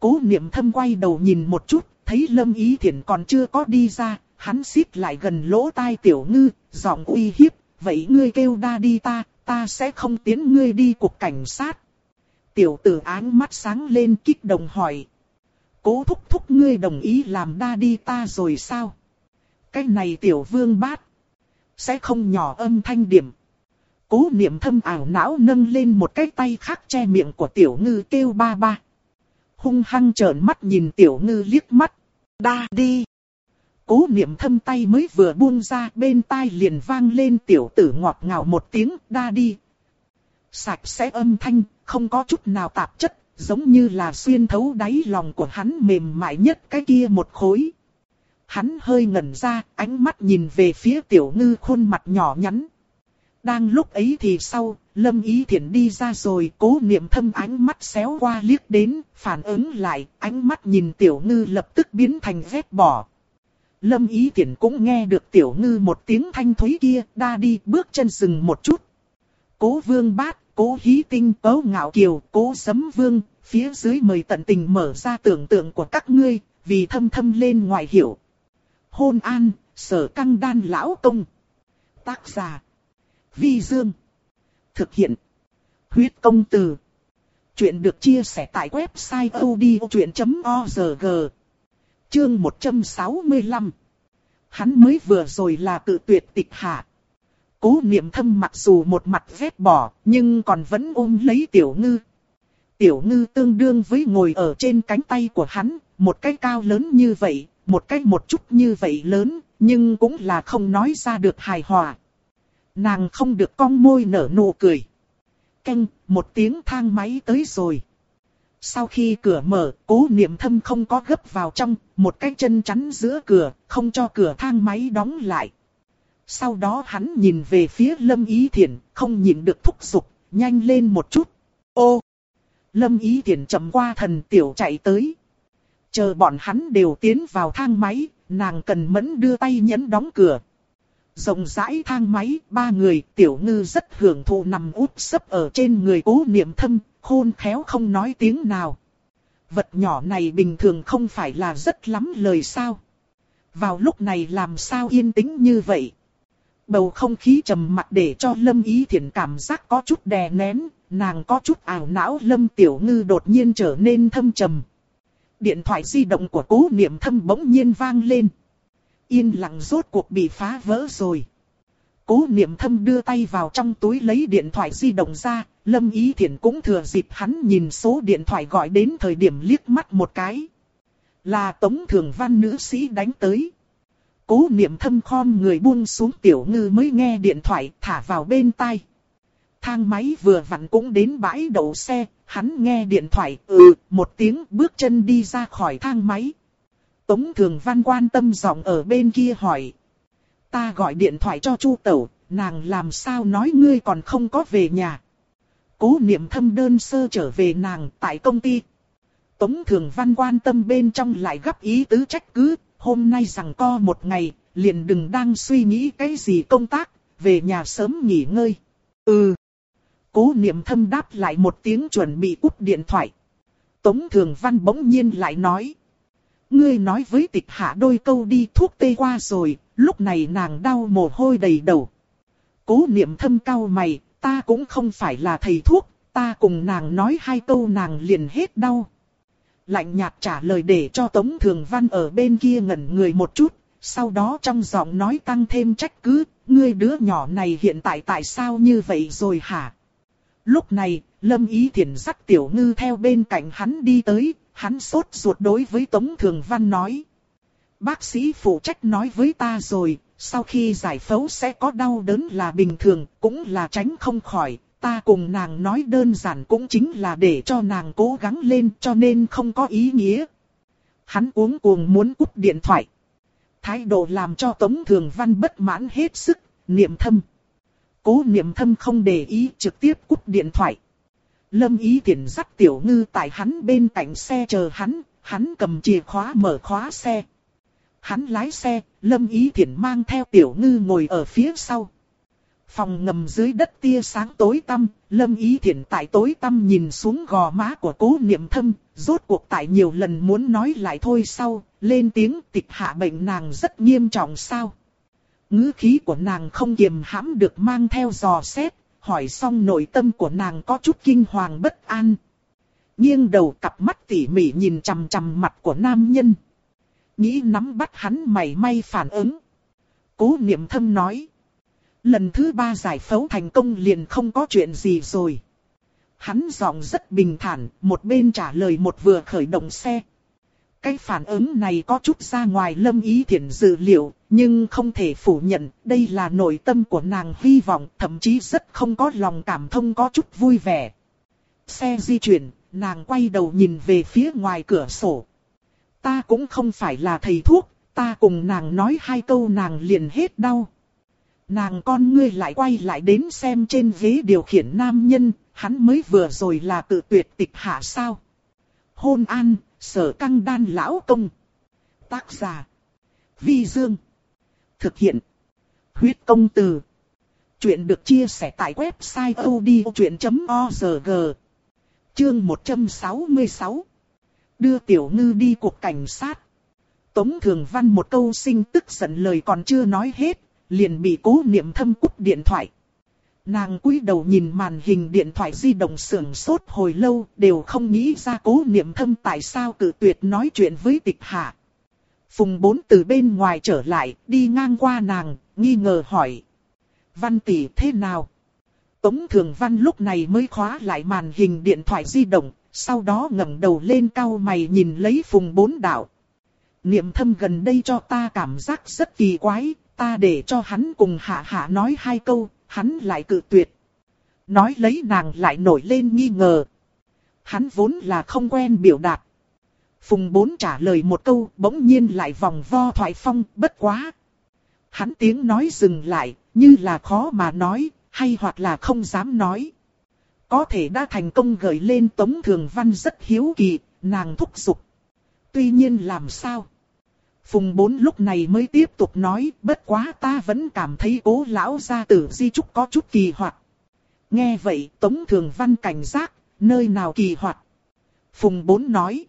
Speaker 1: Cố niệm thâm quay đầu nhìn một chút, thấy Lâm Ý Thiển còn chưa có đi ra, hắn xít lại gần lỗ tai Tiểu Ngư, giọng uy hiếp, vậy ngươi kêu đa đi ta, ta sẽ không tiến ngươi đi cục cảnh sát. Tiểu tử áng mắt sáng lên kích động hỏi. Cố thúc thúc ngươi đồng ý làm đa đi ta rồi sao? Cái này tiểu vương bát. Sẽ không nhỏ âm thanh điểm. Cố niệm thâm ảo não nâng lên một cái tay khác che miệng của tiểu ngư kêu ba ba. Hung hăng trợn mắt nhìn tiểu ngư liếc mắt. Đa đi. Cố niệm thâm tay mới vừa buông ra bên tai liền vang lên tiểu tử ngọt ngào một tiếng đa đi. Sạch sẽ âm thanh, không có chút nào tạp chất, giống như là xuyên thấu đáy lòng của hắn mềm mại nhất cái kia một khối. Hắn hơi ngẩn ra, ánh mắt nhìn về phía tiểu ngư khuôn mặt nhỏ nhắn. Đang lúc ấy thì sau, Lâm Ý Thiển đi ra rồi, cố niệm thâm ánh mắt xéo qua liếc đến, phản ứng lại, ánh mắt nhìn tiểu ngư lập tức biến thành ghét bỏ. Lâm Ý Thiển cũng nghe được tiểu ngư một tiếng thanh thúy kia, đa đi bước chân dừng một chút. Cố vương bát, cố hí tinh, cố ngạo kiều, cố sấm vương, phía dưới mời tận tình mở ra tưởng tượng của các ngươi, vì thâm thâm lên ngoài hiểu. Hôn an, sở căng đan lão công. Tác giả. Vi Dương. Thực hiện. Huyết công từ. Chuyện được chia sẻ tại website odchuyện.org. Chương 165. Hắn mới vừa rồi là tự tuyệt tịch hạ. Cố niệm thâm mặc dù một mặt vét bỏ, nhưng còn vẫn ôm lấy tiểu ngư. Tiểu ngư tương đương với ngồi ở trên cánh tay của hắn, một cái cao lớn như vậy, một cách một chút như vậy lớn, nhưng cũng là không nói ra được hài hòa. Nàng không được cong môi nở nụ cười. Canh, một tiếng thang máy tới rồi. Sau khi cửa mở, cố niệm thâm không có gấp vào trong, một cái chân chắn giữa cửa, không cho cửa thang máy đóng lại. Sau đó hắn nhìn về phía Lâm Ý Thiển, không nhìn được thúc giục, nhanh lên một chút. Ô! Lâm Ý Thiển chậm qua thần tiểu chạy tới. Chờ bọn hắn đều tiến vào thang máy, nàng cần mẫn đưa tay nhấn đóng cửa. Rộng rãi thang máy, ba người, tiểu ngư rất hưởng thụ nằm úp sấp ở trên người cố niệm thâm, khôn khéo không nói tiếng nào. Vật nhỏ này bình thường không phải là rất lắm lời sao. Vào lúc này làm sao yên tĩnh như vậy. Bầu không khí trầm mặc để cho Lâm Ý Thiển cảm giác có chút đè nén, nàng có chút ảo não Lâm Tiểu Ngư đột nhiên trở nên thâm trầm. Điện thoại di động của cố niệm thâm bỗng nhiên vang lên. Yên lặng rốt cuộc bị phá vỡ rồi. Cố niệm thâm đưa tay vào trong túi lấy điện thoại di động ra, Lâm Ý Thiển cũng thừa dịp hắn nhìn số điện thoại gọi đến thời điểm liếc mắt một cái. Là Tống Thường Văn nữ sĩ đánh tới. Cố niệm thâm khom người buông xuống tiểu ngư mới nghe điện thoại thả vào bên tai. Thang máy vừa vặn cũng đến bãi đậu xe, hắn nghe điện thoại ừ một tiếng bước chân đi ra khỏi thang máy. Tống Thường Văn quan tâm giọng ở bên kia hỏi. Ta gọi điện thoại cho Chu Tẩu, nàng làm sao nói ngươi còn không có về nhà. Cố niệm thâm đơn sơ trở về nàng tại công ty. Tống Thường Văn quan tâm bên trong lại gấp ý tứ trách cứ, hôm nay rằng co một ngày, liền đừng đang suy nghĩ cái gì công tác, về nhà sớm nghỉ ngơi. Ừ. Cố niệm thâm đáp lại một tiếng chuẩn bị cúp điện thoại. Tống Thường Văn bỗng nhiên lại nói. Ngươi nói với tịch hạ đôi câu đi thuốc tê qua rồi, lúc này nàng đau mồ hôi đầy đầu. Cố niệm thâm cao mày, ta cũng không phải là thầy thuốc, ta cùng nàng nói hai câu nàng liền hết đau. Lạnh nhạt trả lời để cho Tống Thường Văn ở bên kia ngẩn người một chút, sau đó trong giọng nói tăng thêm trách cứ, ngươi đứa nhỏ này hiện tại tại sao như vậy rồi hả? Lúc này, Lâm Ý Thiển dắt Tiểu Ngư theo bên cạnh hắn đi tới, hắn sốt ruột đối với Tống Thường Văn nói. Bác sĩ phụ trách nói với ta rồi, sau khi giải phẫu sẽ có đau đớn là bình thường, cũng là tránh không khỏi, ta cùng nàng nói đơn giản cũng chính là để cho nàng cố gắng lên cho nên không có ý nghĩa. Hắn uống cuồng muốn cúp điện thoại. Thái độ làm cho Tống Thường Văn bất mãn hết sức, niệm thâm. Cố niệm thâm không để ý trực tiếp cúp điện thoại. Lâm ý tiện dắt tiểu ngư tại hắn bên cạnh xe chờ hắn, hắn cầm chìa khóa mở khóa xe. Hắn lái xe, Lâm ý thiển mang theo tiểu ngư ngồi ở phía sau. Phòng ngầm dưới đất tia sáng tối tăm, Lâm Ý Thiển tại tối tăm nhìn xuống gò má của cố niệm thâm, rốt cuộc tại nhiều lần muốn nói lại thôi sau, lên tiếng tịch hạ bệnh nàng rất nghiêm trọng sao. ngữ khí của nàng không kiềm hãm được mang theo dò xét, hỏi xong nội tâm của nàng có chút kinh hoàng bất an. Nghiêng đầu cặp mắt tỉ mỉ nhìn chằm chằm mặt của nam nhân. Nghĩ nắm bắt hắn mày may phản ứng. Cố niệm thâm nói. Lần thứ ba giải phẫu thành công liền không có chuyện gì rồi. Hắn giọng rất bình thản, một bên trả lời một vừa khởi động xe. Cái phản ứng này có chút ra ngoài lâm ý thiện dự liệu, nhưng không thể phủ nhận, đây là nội tâm của nàng hy vọng, thậm chí rất không có lòng cảm thông có chút vui vẻ. Xe di chuyển, nàng quay đầu nhìn về phía ngoài cửa sổ. Ta cũng không phải là thầy thuốc, ta cùng nàng nói hai câu nàng liền hết đau. Nàng con ngươi lại quay lại đến xem trên ghế điều khiển nam nhân, hắn mới vừa rồi là tự tuyệt tịch hạ sao. Hôn an, sở căng đan lão công. Tác giả. Vi Dương. Thực hiện. Huyết công từ. Chuyện được chia sẻ tại website odchuyện.org. Chương 166. Đưa tiểu ngư đi cuộc cảnh sát. Tống Thường Văn một câu sinh tức giận lời còn chưa nói hết, liền bị cố niệm thâm cúp điện thoại. Nàng cúi đầu nhìn màn hình điện thoại di động sưởng sốt hồi lâu, đều không nghĩ ra cố niệm thâm tại sao cự tuyệt nói chuyện với tịch hạ. Phùng bốn từ bên ngoài trở lại, đi ngang qua nàng, nghi ngờ hỏi. Văn tỷ thế nào? Tống Thường Văn lúc này mới khóa lại màn hình điện thoại di động, sau đó ngẩng đầu lên cao mày nhìn lấy phùng bốn đạo. niệm thâm gần đây cho ta cảm giác rất kỳ quái, ta để cho hắn cùng hạ hạ nói hai câu, hắn lại cự tuyệt. Nói lấy nàng lại nổi lên nghi ngờ. Hắn vốn là không quen biểu đạt. Phùng bốn trả lời một câu, bỗng nhiên lại vòng vo thoại phong, bất quá. Hắn tiếng nói dừng lại, như là khó mà nói, hay hoặc là không dám nói. Có thể đã thành công gợi lên Tống Thường Văn rất hiếu kỳ, nàng thúc giục. Tuy nhiên làm sao? Phùng bốn lúc này mới tiếp tục nói, bất quá ta vẫn cảm thấy cố lão gia tử di trúc có chút kỳ hoạt. Nghe vậy Tống Thường Văn cảnh giác, nơi nào kỳ hoạt. Phùng bốn nói.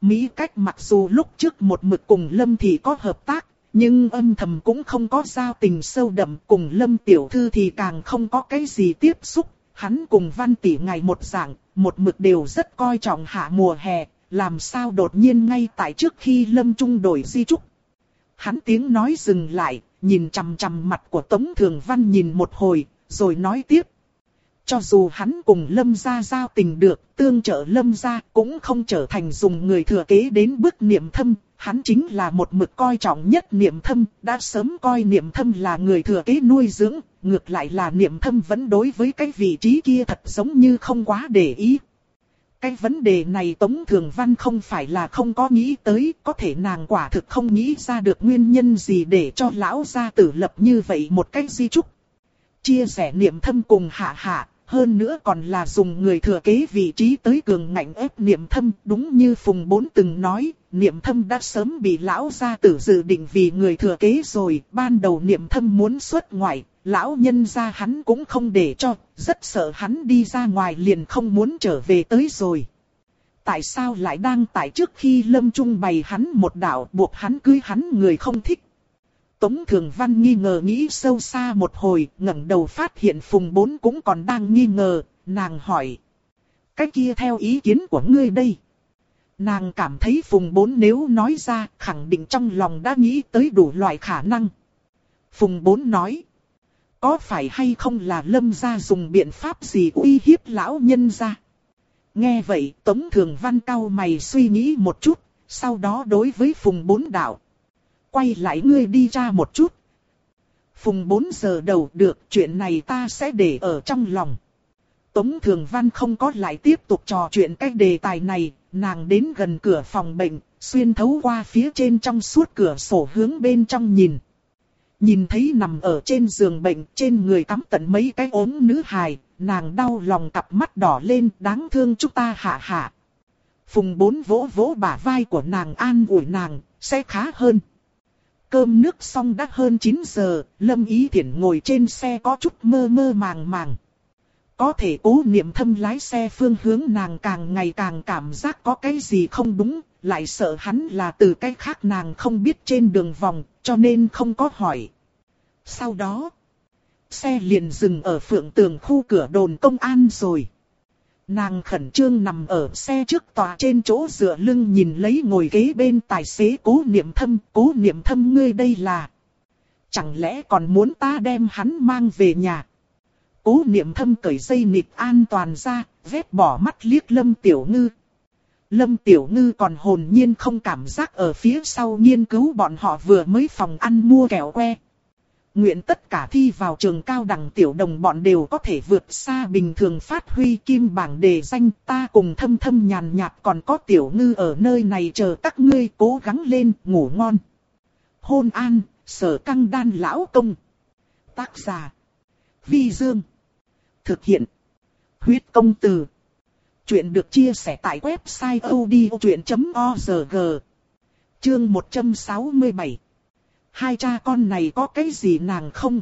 Speaker 1: Mỹ cách mặc dù lúc trước một mực cùng Lâm thì có hợp tác, nhưng âm thầm cũng không có giao tình sâu đậm cùng Lâm Tiểu Thư thì càng không có cái gì tiếp xúc. Hắn cùng Văn Tỷ ngày một dạng, một mực đều rất coi trọng hạ mùa hè, làm sao đột nhiên ngay tại trước khi Lâm Trung đổi di trúc. Hắn tiếng nói dừng lại, nhìn chằm chằm mặt của Tống Thường Văn nhìn một hồi, rồi nói tiếp. Cho dù hắn cùng Lâm gia giao tình được, tương trợ Lâm gia cũng không trở thành dùng người thừa kế đến bước niệm thâm, hắn chính là một mực coi trọng nhất niệm thâm, đã sớm coi niệm thâm là người thừa kế nuôi dưỡng, ngược lại là niệm thâm vẫn đối với cái vị trí kia thật giống như không quá để ý. Cái vấn đề này Tống Thường Văn không phải là không có nghĩ tới, có thể nàng quả thực không nghĩ ra được nguyên nhân gì để cho lão gia tử lập như vậy một cách di trúc. Chia sẻ niệm thâm cùng hạ hạ, hơn nữa còn là dùng người thừa kế vị trí tới cường ngạnh ép niệm thâm, đúng như Phùng Bốn từng nói, niệm thâm đã sớm bị lão gia tử dự định vì người thừa kế rồi, ban đầu niệm thâm muốn xuất ngoại, lão nhân gia hắn cũng không để cho, rất sợ hắn đi ra ngoài liền không muốn trở về tới rồi. Tại sao lại đang tại trước khi lâm trung bày hắn một đạo buộc hắn cưới hắn người không thích? Tống Thường Văn nghi ngờ nghĩ sâu xa một hồi, ngẩng đầu phát hiện Phùng Bốn cũng còn đang nghi ngờ, nàng hỏi. Cái kia theo ý kiến của ngươi đây. Nàng cảm thấy Phùng Bốn nếu nói ra, khẳng định trong lòng đã nghĩ tới đủ loại khả năng. Phùng Bốn nói. Có phải hay không là lâm gia dùng biện pháp gì uy hiếp lão nhân gia? Nghe vậy, Tống Thường Văn cao mày suy nghĩ một chút, sau đó đối với Phùng Bốn đạo quay lại ngươi đi ra một chút. Phùng Bốn giờ đầu được chuyện này ta sẽ để ở trong lòng. Tống Thường Văn không có lại tiếp tục trò chuyện cái đề tài này, nàng đến gần cửa phòng bệnh, xuyên thấu qua phía trên trong suốt cửa sổ hướng bên trong nhìn. Nhìn thấy nằm ở trên giường bệnh, trên người cắm tận mấy cái ốm nữ hài, nàng đau lòng cặp mắt đỏ lên, đáng thương chúng ta hạ hạ. Phùng bốn vỗ vỗ bả vai của nàng an ủi nàng, sẽ khá hơn. Cơm nước xong đã hơn 9 giờ, Lâm Ý Thiển ngồi trên xe có chút mơ mơ màng màng. Có thể cố niệm thâm lái xe phương hướng nàng càng ngày càng cảm giác có cái gì không đúng, lại sợ hắn là từ cái khác nàng không biết trên đường vòng, cho nên không có hỏi. Sau đó, xe liền dừng ở phượng tường khu cửa đồn công an rồi. Nàng khẩn trương nằm ở xe trước tòa trên chỗ dựa lưng nhìn lấy ngồi ghế bên tài xế cố niệm thâm, cố niệm thâm ngươi đây là. Chẳng lẽ còn muốn ta đem hắn mang về nhà? Cố niệm thâm cởi dây nịt an toàn ra, vét bỏ mắt liếc lâm tiểu ngư. Lâm tiểu ngư còn hồn nhiên không cảm giác ở phía sau nghiên cứu bọn họ vừa mới phòng ăn mua kẹo que. Nguyện tất cả thi vào trường cao đẳng tiểu đồng bọn đều có thể vượt xa bình thường phát huy kim bảng đề danh ta cùng thâm thâm nhàn nhạt còn có tiểu ngư ở nơi này chờ các ngươi cố gắng lên ngủ ngon. Hôn an, sở căng đan lão công. Tác giả. Vi Dương. Thực hiện. Huyết công từ. Chuyện được chia sẻ tại website odchuyện.org. Chương 167 hai cha con này có cái gì nàng không?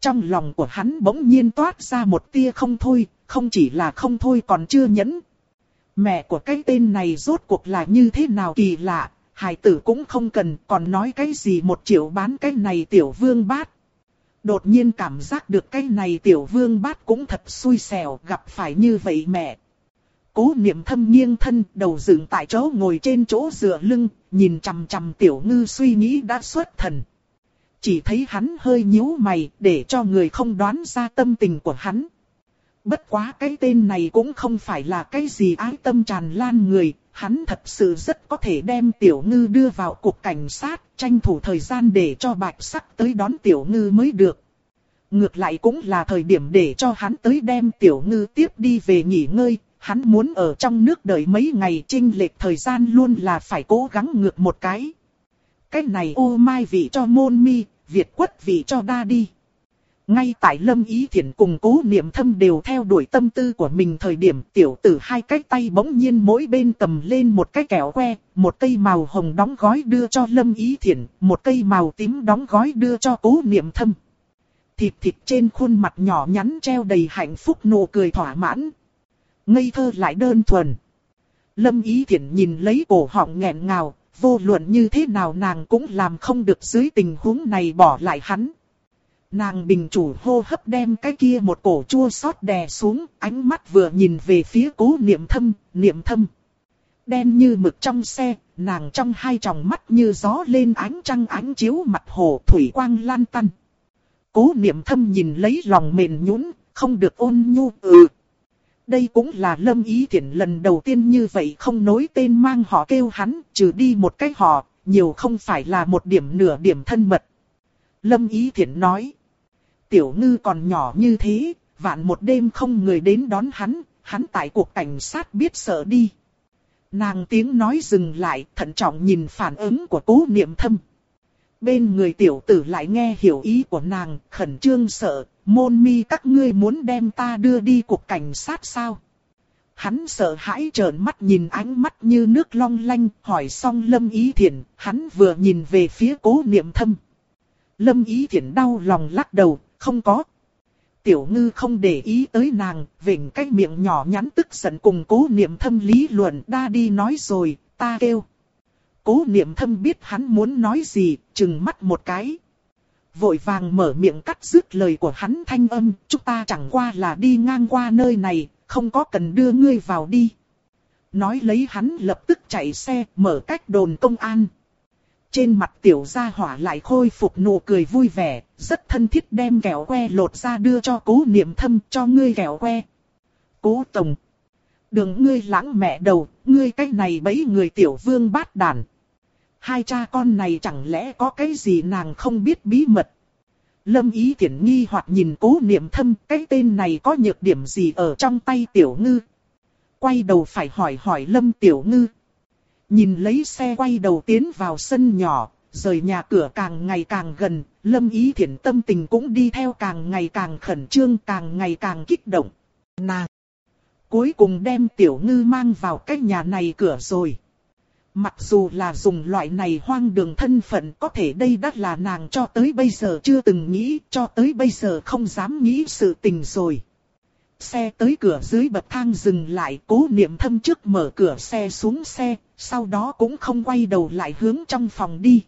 Speaker 1: Trong lòng của hắn bỗng nhiên toát ra một tia không thôi, không chỉ là không thôi còn chưa nhẫn. Mẹ của cái tên này rốt cuộc là như thế nào kỳ lạ, hải tử cũng không cần còn nói cái gì một triệu bán cái này tiểu vương bát. Đột nhiên cảm giác được cái này tiểu vương bát cũng thật xui xẻo gặp phải như vậy mẹ. Cố niệm thâm nghiêng thân, đầu dựng tại chỗ ngồi trên chỗ dựa lưng, nhìn chằm chằm tiểu ngư suy nghĩ đã xuất thần. Chỉ thấy hắn hơi nhíu mày, để cho người không đoán ra tâm tình của hắn. Bất quá cái tên này cũng không phải là cái gì ái tâm tràn lan người, hắn thật sự rất có thể đem tiểu ngư đưa vào cục cảnh sát, tranh thủ thời gian để cho bạch sắc tới đón tiểu ngư mới được. Ngược lại cũng là thời điểm để cho hắn tới đem tiểu ngư tiếp đi về nghỉ ngơi, hắn muốn ở trong nước đợi mấy ngày trinh lệch thời gian luôn là phải cố gắng ngược một cái. Cái này ô mai vị cho môn mi, Việt quất vị cho đa đi. Ngay tại Lâm Ý Thiển cùng cố niệm thâm đều theo đuổi tâm tư của mình thời điểm tiểu tử hai cái tay bỗng nhiên mỗi bên cầm lên một cái kẹo que, một cây màu hồng đóng gói đưa cho Lâm Ý Thiển, một cây màu tím đóng gói đưa cho cố niệm thâm. Thịt thịt trên khuôn mặt nhỏ nhắn treo đầy hạnh phúc nụ cười thỏa mãn. Ngây thơ lại đơn thuần. Lâm Ý Thiển nhìn lấy cổ họng nghẹn ngào, vô luận như thế nào nàng cũng làm không được dưới tình huống này bỏ lại hắn. Nàng bình chủ hô hấp đem cái kia một cổ chua xót đè xuống, ánh mắt vừa nhìn về phía cố niệm thâm, niệm thâm. Đen như mực trong xe, nàng trong hai tròng mắt như gió lên ánh trăng ánh chiếu mặt hồ thủy quang lan tăn. Cố niệm thâm nhìn lấy lòng mềm nhũn, không được ôn nhu ừ. Đây cũng là lâm ý thiện lần đầu tiên như vậy không nối tên mang họ kêu hắn, trừ đi một cái họ, nhiều không phải là một điểm nửa điểm thân mật. Lâm ý thiện nói tiểu ngư còn nhỏ như thế, vạn một đêm không người đến đón hắn, hắn tại cuộc cảnh sát biết sợ đi. Nàng tiếng nói dừng lại, thận trọng nhìn phản ứng của cố niệm thâm. Bên người tiểu tử lại nghe hiểu ý của nàng, khẩn trương sợ, môn mi các ngươi muốn đem ta đưa đi cuộc cảnh sát sao? Hắn sợ hãi trợn mắt nhìn ánh mắt như nước long lanh, hỏi xong lâm ý thiện, hắn vừa nhìn về phía cố niệm thâm. Lâm ý thiện đau lòng lắc đầu, không có. Tiểu ngư không để ý tới nàng, vỉnh cái miệng nhỏ nhắn tức giận cùng cố niệm thâm lý luận đa đi nói rồi, ta kêu. Cố niệm thâm biết hắn muốn nói gì, chừng mắt một cái. Vội vàng mở miệng cắt dứt lời của hắn thanh âm, chúng ta chẳng qua là đi ngang qua nơi này, không có cần đưa ngươi vào đi. Nói lấy hắn lập tức chạy xe, mở cách đồn công an. Trên mặt tiểu gia hỏa lại khôi phục nụ cười vui vẻ, rất thân thiết đem kẹo que lột ra đưa cho cố niệm thâm cho ngươi kẹo que. Cố tổng. Đừng ngươi lãng mẹ đầu, ngươi cái này bấy người tiểu vương bát đàn. Hai cha con này chẳng lẽ có cái gì nàng không biết bí mật. Lâm ý thiển nghi hoặc nhìn cố niệm thâm cái tên này có nhược điểm gì ở trong tay tiểu ngư. Quay đầu phải hỏi hỏi lâm tiểu ngư. Nhìn lấy xe quay đầu tiến vào sân nhỏ, rời nhà cửa càng ngày càng gần, lâm ý thiện tâm tình cũng đi theo càng ngày càng khẩn trương, càng ngày càng kích động. Nàng! Cuối cùng đem tiểu ngư mang vào cái nhà này cửa rồi. Mặc dù là dùng loại này hoang đường thân phận có thể đây đắt là nàng cho tới bây giờ chưa từng nghĩ, cho tới bây giờ không dám nghĩ sự tình rồi. Xe tới cửa dưới bậc thang dừng lại, cố niệm thâm trước mở cửa xe xuống xe, sau đó cũng không quay đầu lại hướng trong phòng đi.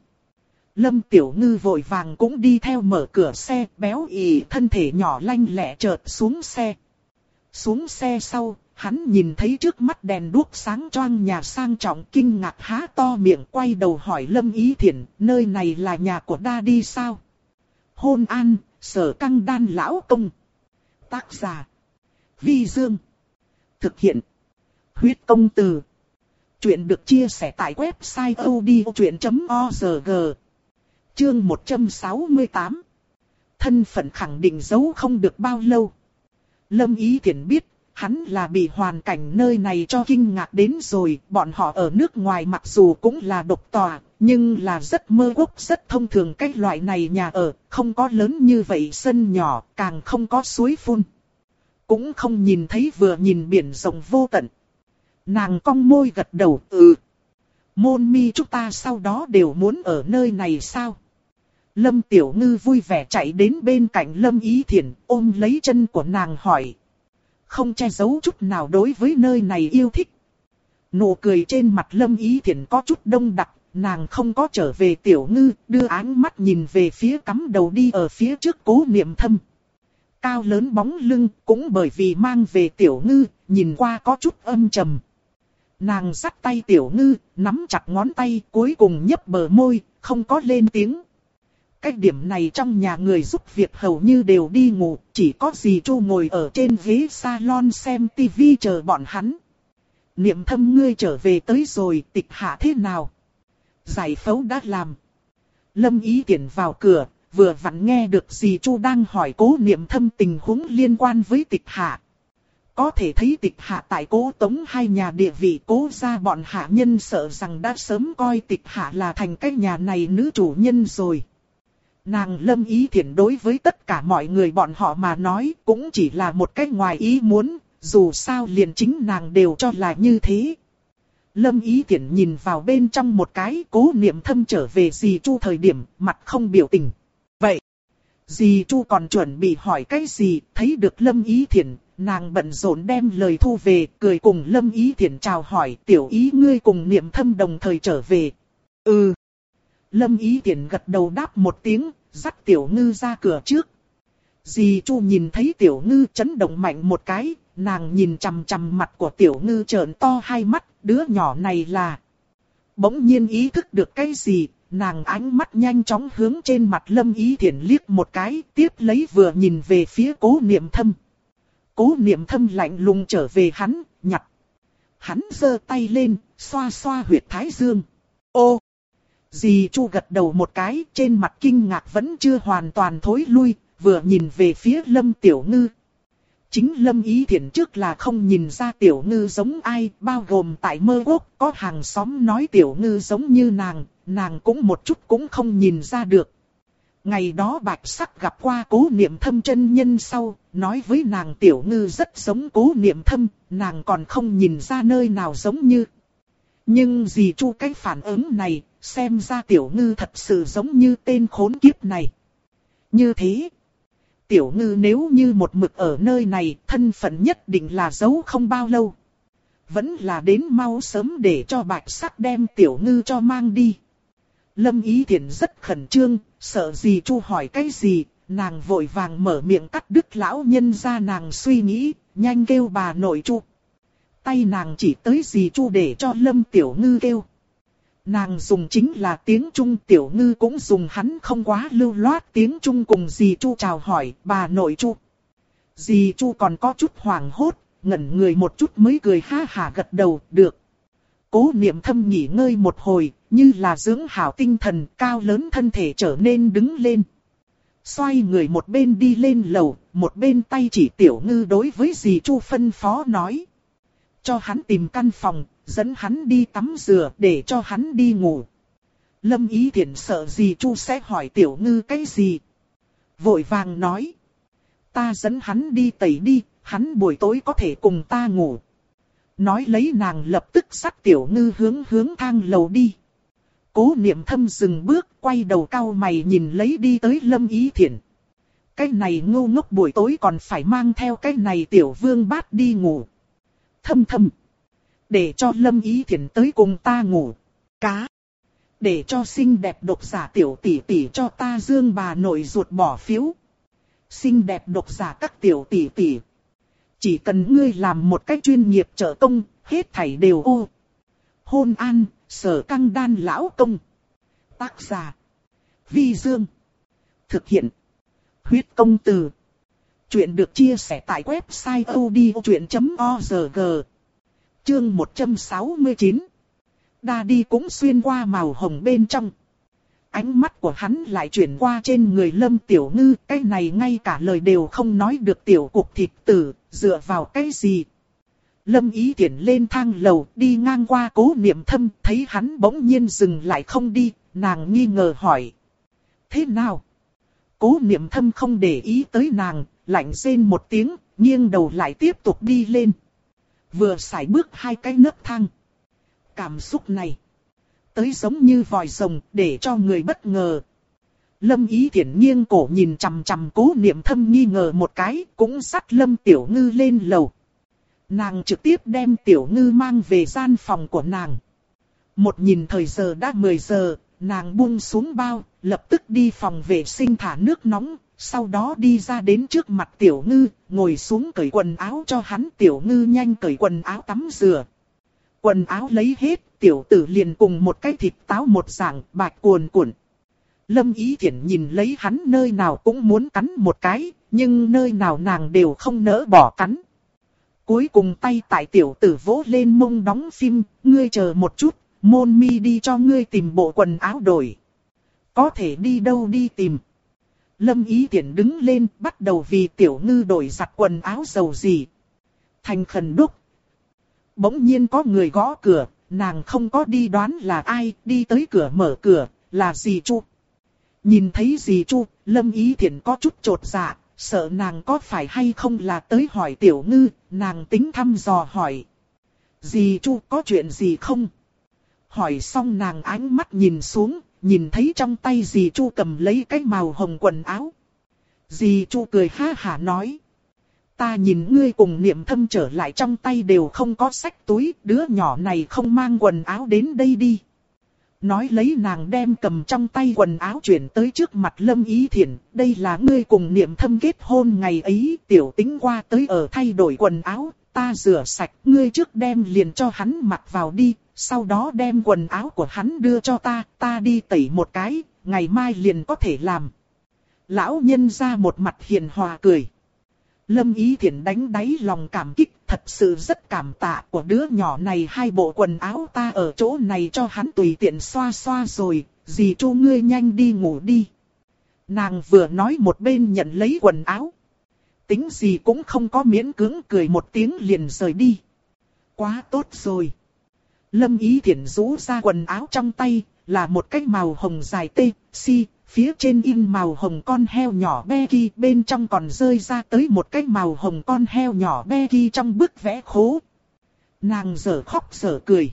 Speaker 1: Lâm Tiểu Ngư vội vàng cũng đi theo mở cửa xe, béo ì thân thể nhỏ lanh lẹ chợt xuống xe. Xuống xe sau, hắn nhìn thấy trước mắt đèn đuốc sáng choang nhà sang trọng kinh ngạc há to miệng quay đầu hỏi Lâm Ý Thiển, nơi này là nhà của đa đi sao? Hôn an, sở căng đan lão công. Tác giả. Vi Dương. Thực hiện. Huyết công từ. Chuyện được chia sẻ tại website odchuyện.org. Chương 168. Thân phận khẳng định giấu không được bao lâu. Lâm Ý Thiển biết, hắn là bị hoàn cảnh nơi này cho kinh ngạc đến rồi. Bọn họ ở nước ngoài mặc dù cũng là độc tòa, nhưng là rất mơ quốc rất thông thường cái loại này nhà ở, không có lớn như vậy sân nhỏ, càng không có suối phun. Cũng không nhìn thấy vừa nhìn biển rộng vô tận. Nàng cong môi gật đầu ừ. Môn mi chúng ta sau đó đều muốn ở nơi này sao? Lâm Tiểu Ngư vui vẻ chạy đến bên cạnh Lâm Ý Thiển ôm lấy chân của nàng hỏi. Không che giấu chút nào đối với nơi này yêu thích. Nụ cười trên mặt Lâm Ý Thiển có chút đông đặc, nàng không có trở về Tiểu Ngư, đưa ánh mắt nhìn về phía cắm đầu đi ở phía trước cố niệm thâm cao lớn bóng lưng, cũng bởi vì mang về tiểu ngư, nhìn qua có chút âm trầm. Nàng sắt tay tiểu ngư, nắm chặt ngón tay, cuối cùng nhấp bờ môi, không có lên tiếng cách điểm này trong nhà người giúp việc hầu như đều đi ngủ, chỉ có dì Chu ngồi ở trên ghế salon xem tivi chờ bọn hắn. Niệm thâm ngươi trở về tới rồi, tịch hạ thế nào? Giải phẫu đã làm. Lâm ý tiện vào cửa, vừa vặn nghe được dì Chu đang hỏi cố niệm thâm tình huống liên quan với tịch hạ. Có thể thấy tịch hạ tại cố tống hai nhà địa vị cố ra bọn hạ nhân sợ rằng đã sớm coi tịch hạ là thành cái nhà này nữ chủ nhân rồi. Nàng lâm ý thiện đối với tất cả mọi người bọn họ mà nói cũng chỉ là một cách ngoài ý muốn, dù sao liền chính nàng đều cho là như thế. Lâm ý thiện nhìn vào bên trong một cái cố niệm thâm trở về dì chu thời điểm mặt không biểu tình. Vậy, dì chu còn chuẩn bị hỏi cái gì, thấy được lâm ý thiện, nàng bận rộn đem lời thu về, cười cùng lâm ý thiện chào hỏi tiểu ý ngươi cùng niệm thâm đồng thời trở về. Ừ. Lâm ý Tiễn gật đầu đáp một tiếng, dắt tiểu ngư ra cửa trước. Dì chu nhìn thấy tiểu ngư chấn động mạnh một cái, nàng nhìn chằm chằm mặt của tiểu ngư trợn to hai mắt, đứa nhỏ này là... Bỗng nhiên ý thức được cái gì, nàng ánh mắt nhanh chóng hướng trên mặt lâm ý Thiển liếc một cái, tiếp lấy vừa nhìn về phía cố niệm thâm. Cố niệm thâm lạnh lùng trở về hắn, nhặt. Hắn giơ tay lên, xoa xoa huyệt thái dương. Ô! Dì Chu gật đầu một cái, trên mặt kinh ngạc vẫn chưa hoàn toàn thối lui, vừa nhìn về phía Lâm Tiểu Ngư. Chính Lâm Ý Thiển trước là không nhìn ra Tiểu Ngư giống ai, bao gồm tại mơ quốc, có hàng xóm nói Tiểu Ngư giống như nàng, nàng cũng một chút cũng không nhìn ra được. Ngày đó bạch sắc gặp qua cố niệm thâm chân nhân sau, nói với nàng Tiểu Ngư rất giống cố niệm thâm, nàng còn không nhìn ra nơi nào giống như. Nhưng Dì chu cái phản ứng này, xem ra Tiểu Ngư thật sự giống như tên khốn kiếp này. Như thế, Tiểu Ngư nếu như một mực ở nơi này, thân phận nhất định là giấu không bao lâu. Vẫn là đến mau sớm để cho bạch sắc đem Tiểu Ngư cho mang đi. Lâm Ý Thiển rất khẩn trương, sợ gì Chu hỏi cái gì, nàng vội vàng mở miệng cắt đứt lão nhân ra nàng suy nghĩ, nhanh kêu bà nội Chu. Tay nàng chỉ tới gì Chu để cho Lâm Tiểu Ngư kêu. Nàng dùng chính là tiếng Trung Tiểu Ngư cũng dùng hắn không quá lưu loát tiếng Trung cùng dì Chu chào hỏi bà nội Chu. Dì Chu còn có chút hoảng hốt, ngẩn người một chút mới cười ha hà gật đầu, được. Cố niệm thâm nghỉ ngơi một hồi, như là dưỡng hảo tinh thần cao lớn thân thể trở nên đứng lên. Xoay người một bên đi lên lầu, một bên tay chỉ tiểu ngư đối với dì Chu phân phó nói. Cho hắn tìm căn phòng, dẫn hắn đi tắm rửa để cho hắn đi ngủ. Lâm ý thiện sợ gì Chu sẽ hỏi tiểu ngư cái gì. Vội vàng nói. Ta dẫn hắn đi tẩy đi, hắn buổi tối có thể cùng ta ngủ. Nói lấy nàng lập tức sắt tiểu ngư hướng hướng thang lầu đi. Cố niệm thâm dừng bước, quay đầu cao mày nhìn lấy đi tới lâm ý thiện. Cái này ngu ngốc buổi tối còn phải mang theo cái này tiểu vương bát đi ngủ. Thâm thâm. Để cho lâm ý thiện tới cùng ta ngủ. Cá. Để cho xinh đẹp độc giả tiểu tỷ tỷ cho ta dương bà nội ruột bỏ phiếu. Xinh đẹp độc giả các tiểu tỷ tỷ. Chỉ cần ngươi làm một cách chuyên nghiệp trợ công, hết thảy đều ô. Hôn an, sở căng đan lão công. Tác giả. Vi Dương. Thực hiện. Huyết công từ. Chuyện được chia sẻ tại website odchuyện.org. Chương 169. Đa đi cũng xuyên qua màu hồng bên trong. Ánh mắt của hắn lại chuyển qua trên người lâm tiểu ngư. Cái này ngay cả lời đều không nói được tiểu cục thịt tử. Dựa vào cái gì Lâm ý tiện lên thang lầu đi ngang qua cố niệm thâm thấy hắn bỗng nhiên dừng lại không đi, nàng nghi ngờ hỏi. Thế nào? Cố niệm thâm không để ý tới nàng, lạnh rên một tiếng, nghiêng đầu lại tiếp tục đi lên. Vừa xài bước hai cái nấc thang. Cảm xúc này. Tới giống như vòi rồng để cho người bất ngờ. Lâm ý thiển nghiêng cổ nhìn chằm chằm cố niệm thâm nghi ngờ một cái, cũng sắt lâm tiểu ngư lên lầu. Nàng trực tiếp đem tiểu ngư mang về gian phòng của nàng. Một nhìn thời giờ đã 10 giờ, nàng buông xuống bao, lập tức đi phòng vệ sinh thả nước nóng, sau đó đi ra đến trước mặt tiểu ngư, ngồi xuống cởi quần áo cho hắn tiểu ngư nhanh cởi quần áo tắm rửa. Quần áo lấy hết, tiểu tử liền cùng một cái thịt táo một dạng bạch cuồn cuộn. Lâm Ý thiện nhìn lấy hắn nơi nào cũng muốn cắn một cái, nhưng nơi nào nàng đều không nỡ bỏ cắn. Cuối cùng tay tại tiểu tử vỗ lên mông đóng phim, ngươi chờ một chút, môn mi đi cho ngươi tìm bộ quần áo đổi. Có thể đi đâu đi tìm. Lâm Ý Tiễn đứng lên bắt đầu vì tiểu ngư đổi giặt quần áo dầu gì. Thành khẩn đúc. Bỗng nhiên có người gõ cửa, nàng không có đi đoán là ai, đi tới cửa mở cửa, là dì Chu. Nhìn thấy dì Chu, Lâm Ý Thiển có chút trột dạ, sợ nàng có phải hay không là tới hỏi tiểu ngư, nàng tính thăm dò hỏi. Dì Chu có chuyện gì không? Hỏi xong nàng ánh mắt nhìn xuống, nhìn thấy trong tay dì Chu cầm lấy cái màu hồng quần áo. Dì Chu cười ha hả nói. Ta nhìn ngươi cùng niệm thâm trở lại trong tay đều không có sách túi, đứa nhỏ này không mang quần áo đến đây đi. Nói lấy nàng đem cầm trong tay quần áo chuyển tới trước mặt Lâm Ý Thiển, đây là ngươi cùng niệm thâm kết hôn ngày ấy, tiểu tính qua tới ở thay đổi quần áo, ta rửa sạch, ngươi trước đem liền cho hắn mặc vào đi, sau đó đem quần áo của hắn đưa cho ta, ta đi tẩy một cái, ngày mai liền có thể làm. Lão nhân ra một mặt hiền hòa cười. Lâm Ý Thiển đánh đáy lòng cảm kích, thật sự rất cảm tạ của đứa nhỏ này hai bộ quần áo ta ở chỗ này cho hắn tùy tiện xoa xoa rồi, dì chu ngươi nhanh đi ngủ đi. Nàng vừa nói một bên nhận lấy quần áo. Tính gì cũng không có miễn cưỡng cười một tiếng liền rời đi. Quá tốt rồi. Lâm Ý Thiển rũ ra quần áo trong tay, là một cái màu hồng dài tê, si, phía trên in màu hồng con heo nhỏ Becky, bên trong còn rơi ra tới một cái màu hồng con heo nhỏ Becky trong bức vẽ khố. Nàng giờ khóc giờ cười.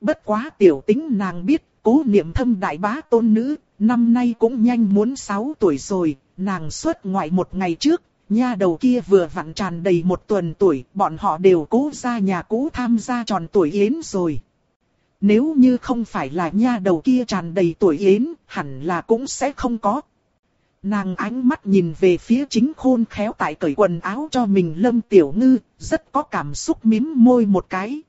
Speaker 1: Bất quá tiểu tính nàng biết, cố niệm thâm đại bá tôn nữ, năm nay cũng nhanh muốn 6 tuổi rồi, nàng xuất ngoại một ngày trước, nha đầu kia vừa vặn tràn đầy một tuần tuổi, bọn họ đều cố ra nhà cũ tham gia tròn tuổi yến rồi. Nếu như không phải là nha đầu kia tràn đầy tuổi yến, hẳn là cũng sẽ không có. Nàng ánh mắt nhìn về phía chính khôn khéo tại cởi quần áo cho mình lâm tiểu ngư, rất có cảm xúc mím môi một cái.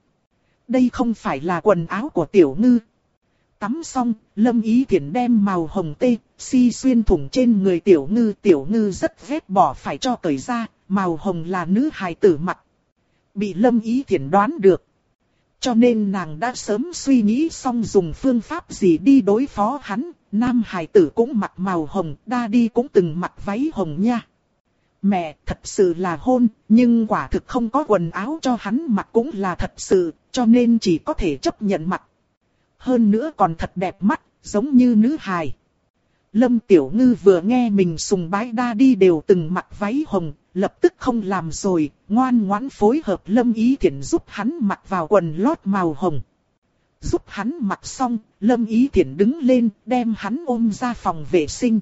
Speaker 1: Đây không phải là quần áo của tiểu ngư. Tắm xong, lâm ý thiển đem màu hồng tê, si xuyên thủng trên người tiểu ngư. Tiểu ngư rất ghét bỏ phải cho cởi ra, màu hồng là nữ hài tử mặt. Bị lâm ý thiển đoán được. Cho nên nàng đã sớm suy nghĩ xong dùng phương pháp gì đi đối phó hắn, nam hài tử cũng mặc màu hồng, đa đi cũng từng mặc váy hồng nha. Mẹ, thật sự là hôn, nhưng quả thực không có quần áo cho hắn mặc cũng là thật sự, cho nên chỉ có thể chấp nhận mặc. Hơn nữa còn thật đẹp mắt, giống như nữ hài. Lâm Tiểu Ngư vừa nghe mình sùng bái đa đi đều từng mặc váy hồng, lập tức không làm rồi, ngoan ngoãn phối hợp Lâm Ý Thiển giúp hắn mặc vào quần lót màu hồng. Giúp hắn mặc xong, Lâm Ý Thiển đứng lên, đem hắn ôm ra phòng vệ sinh.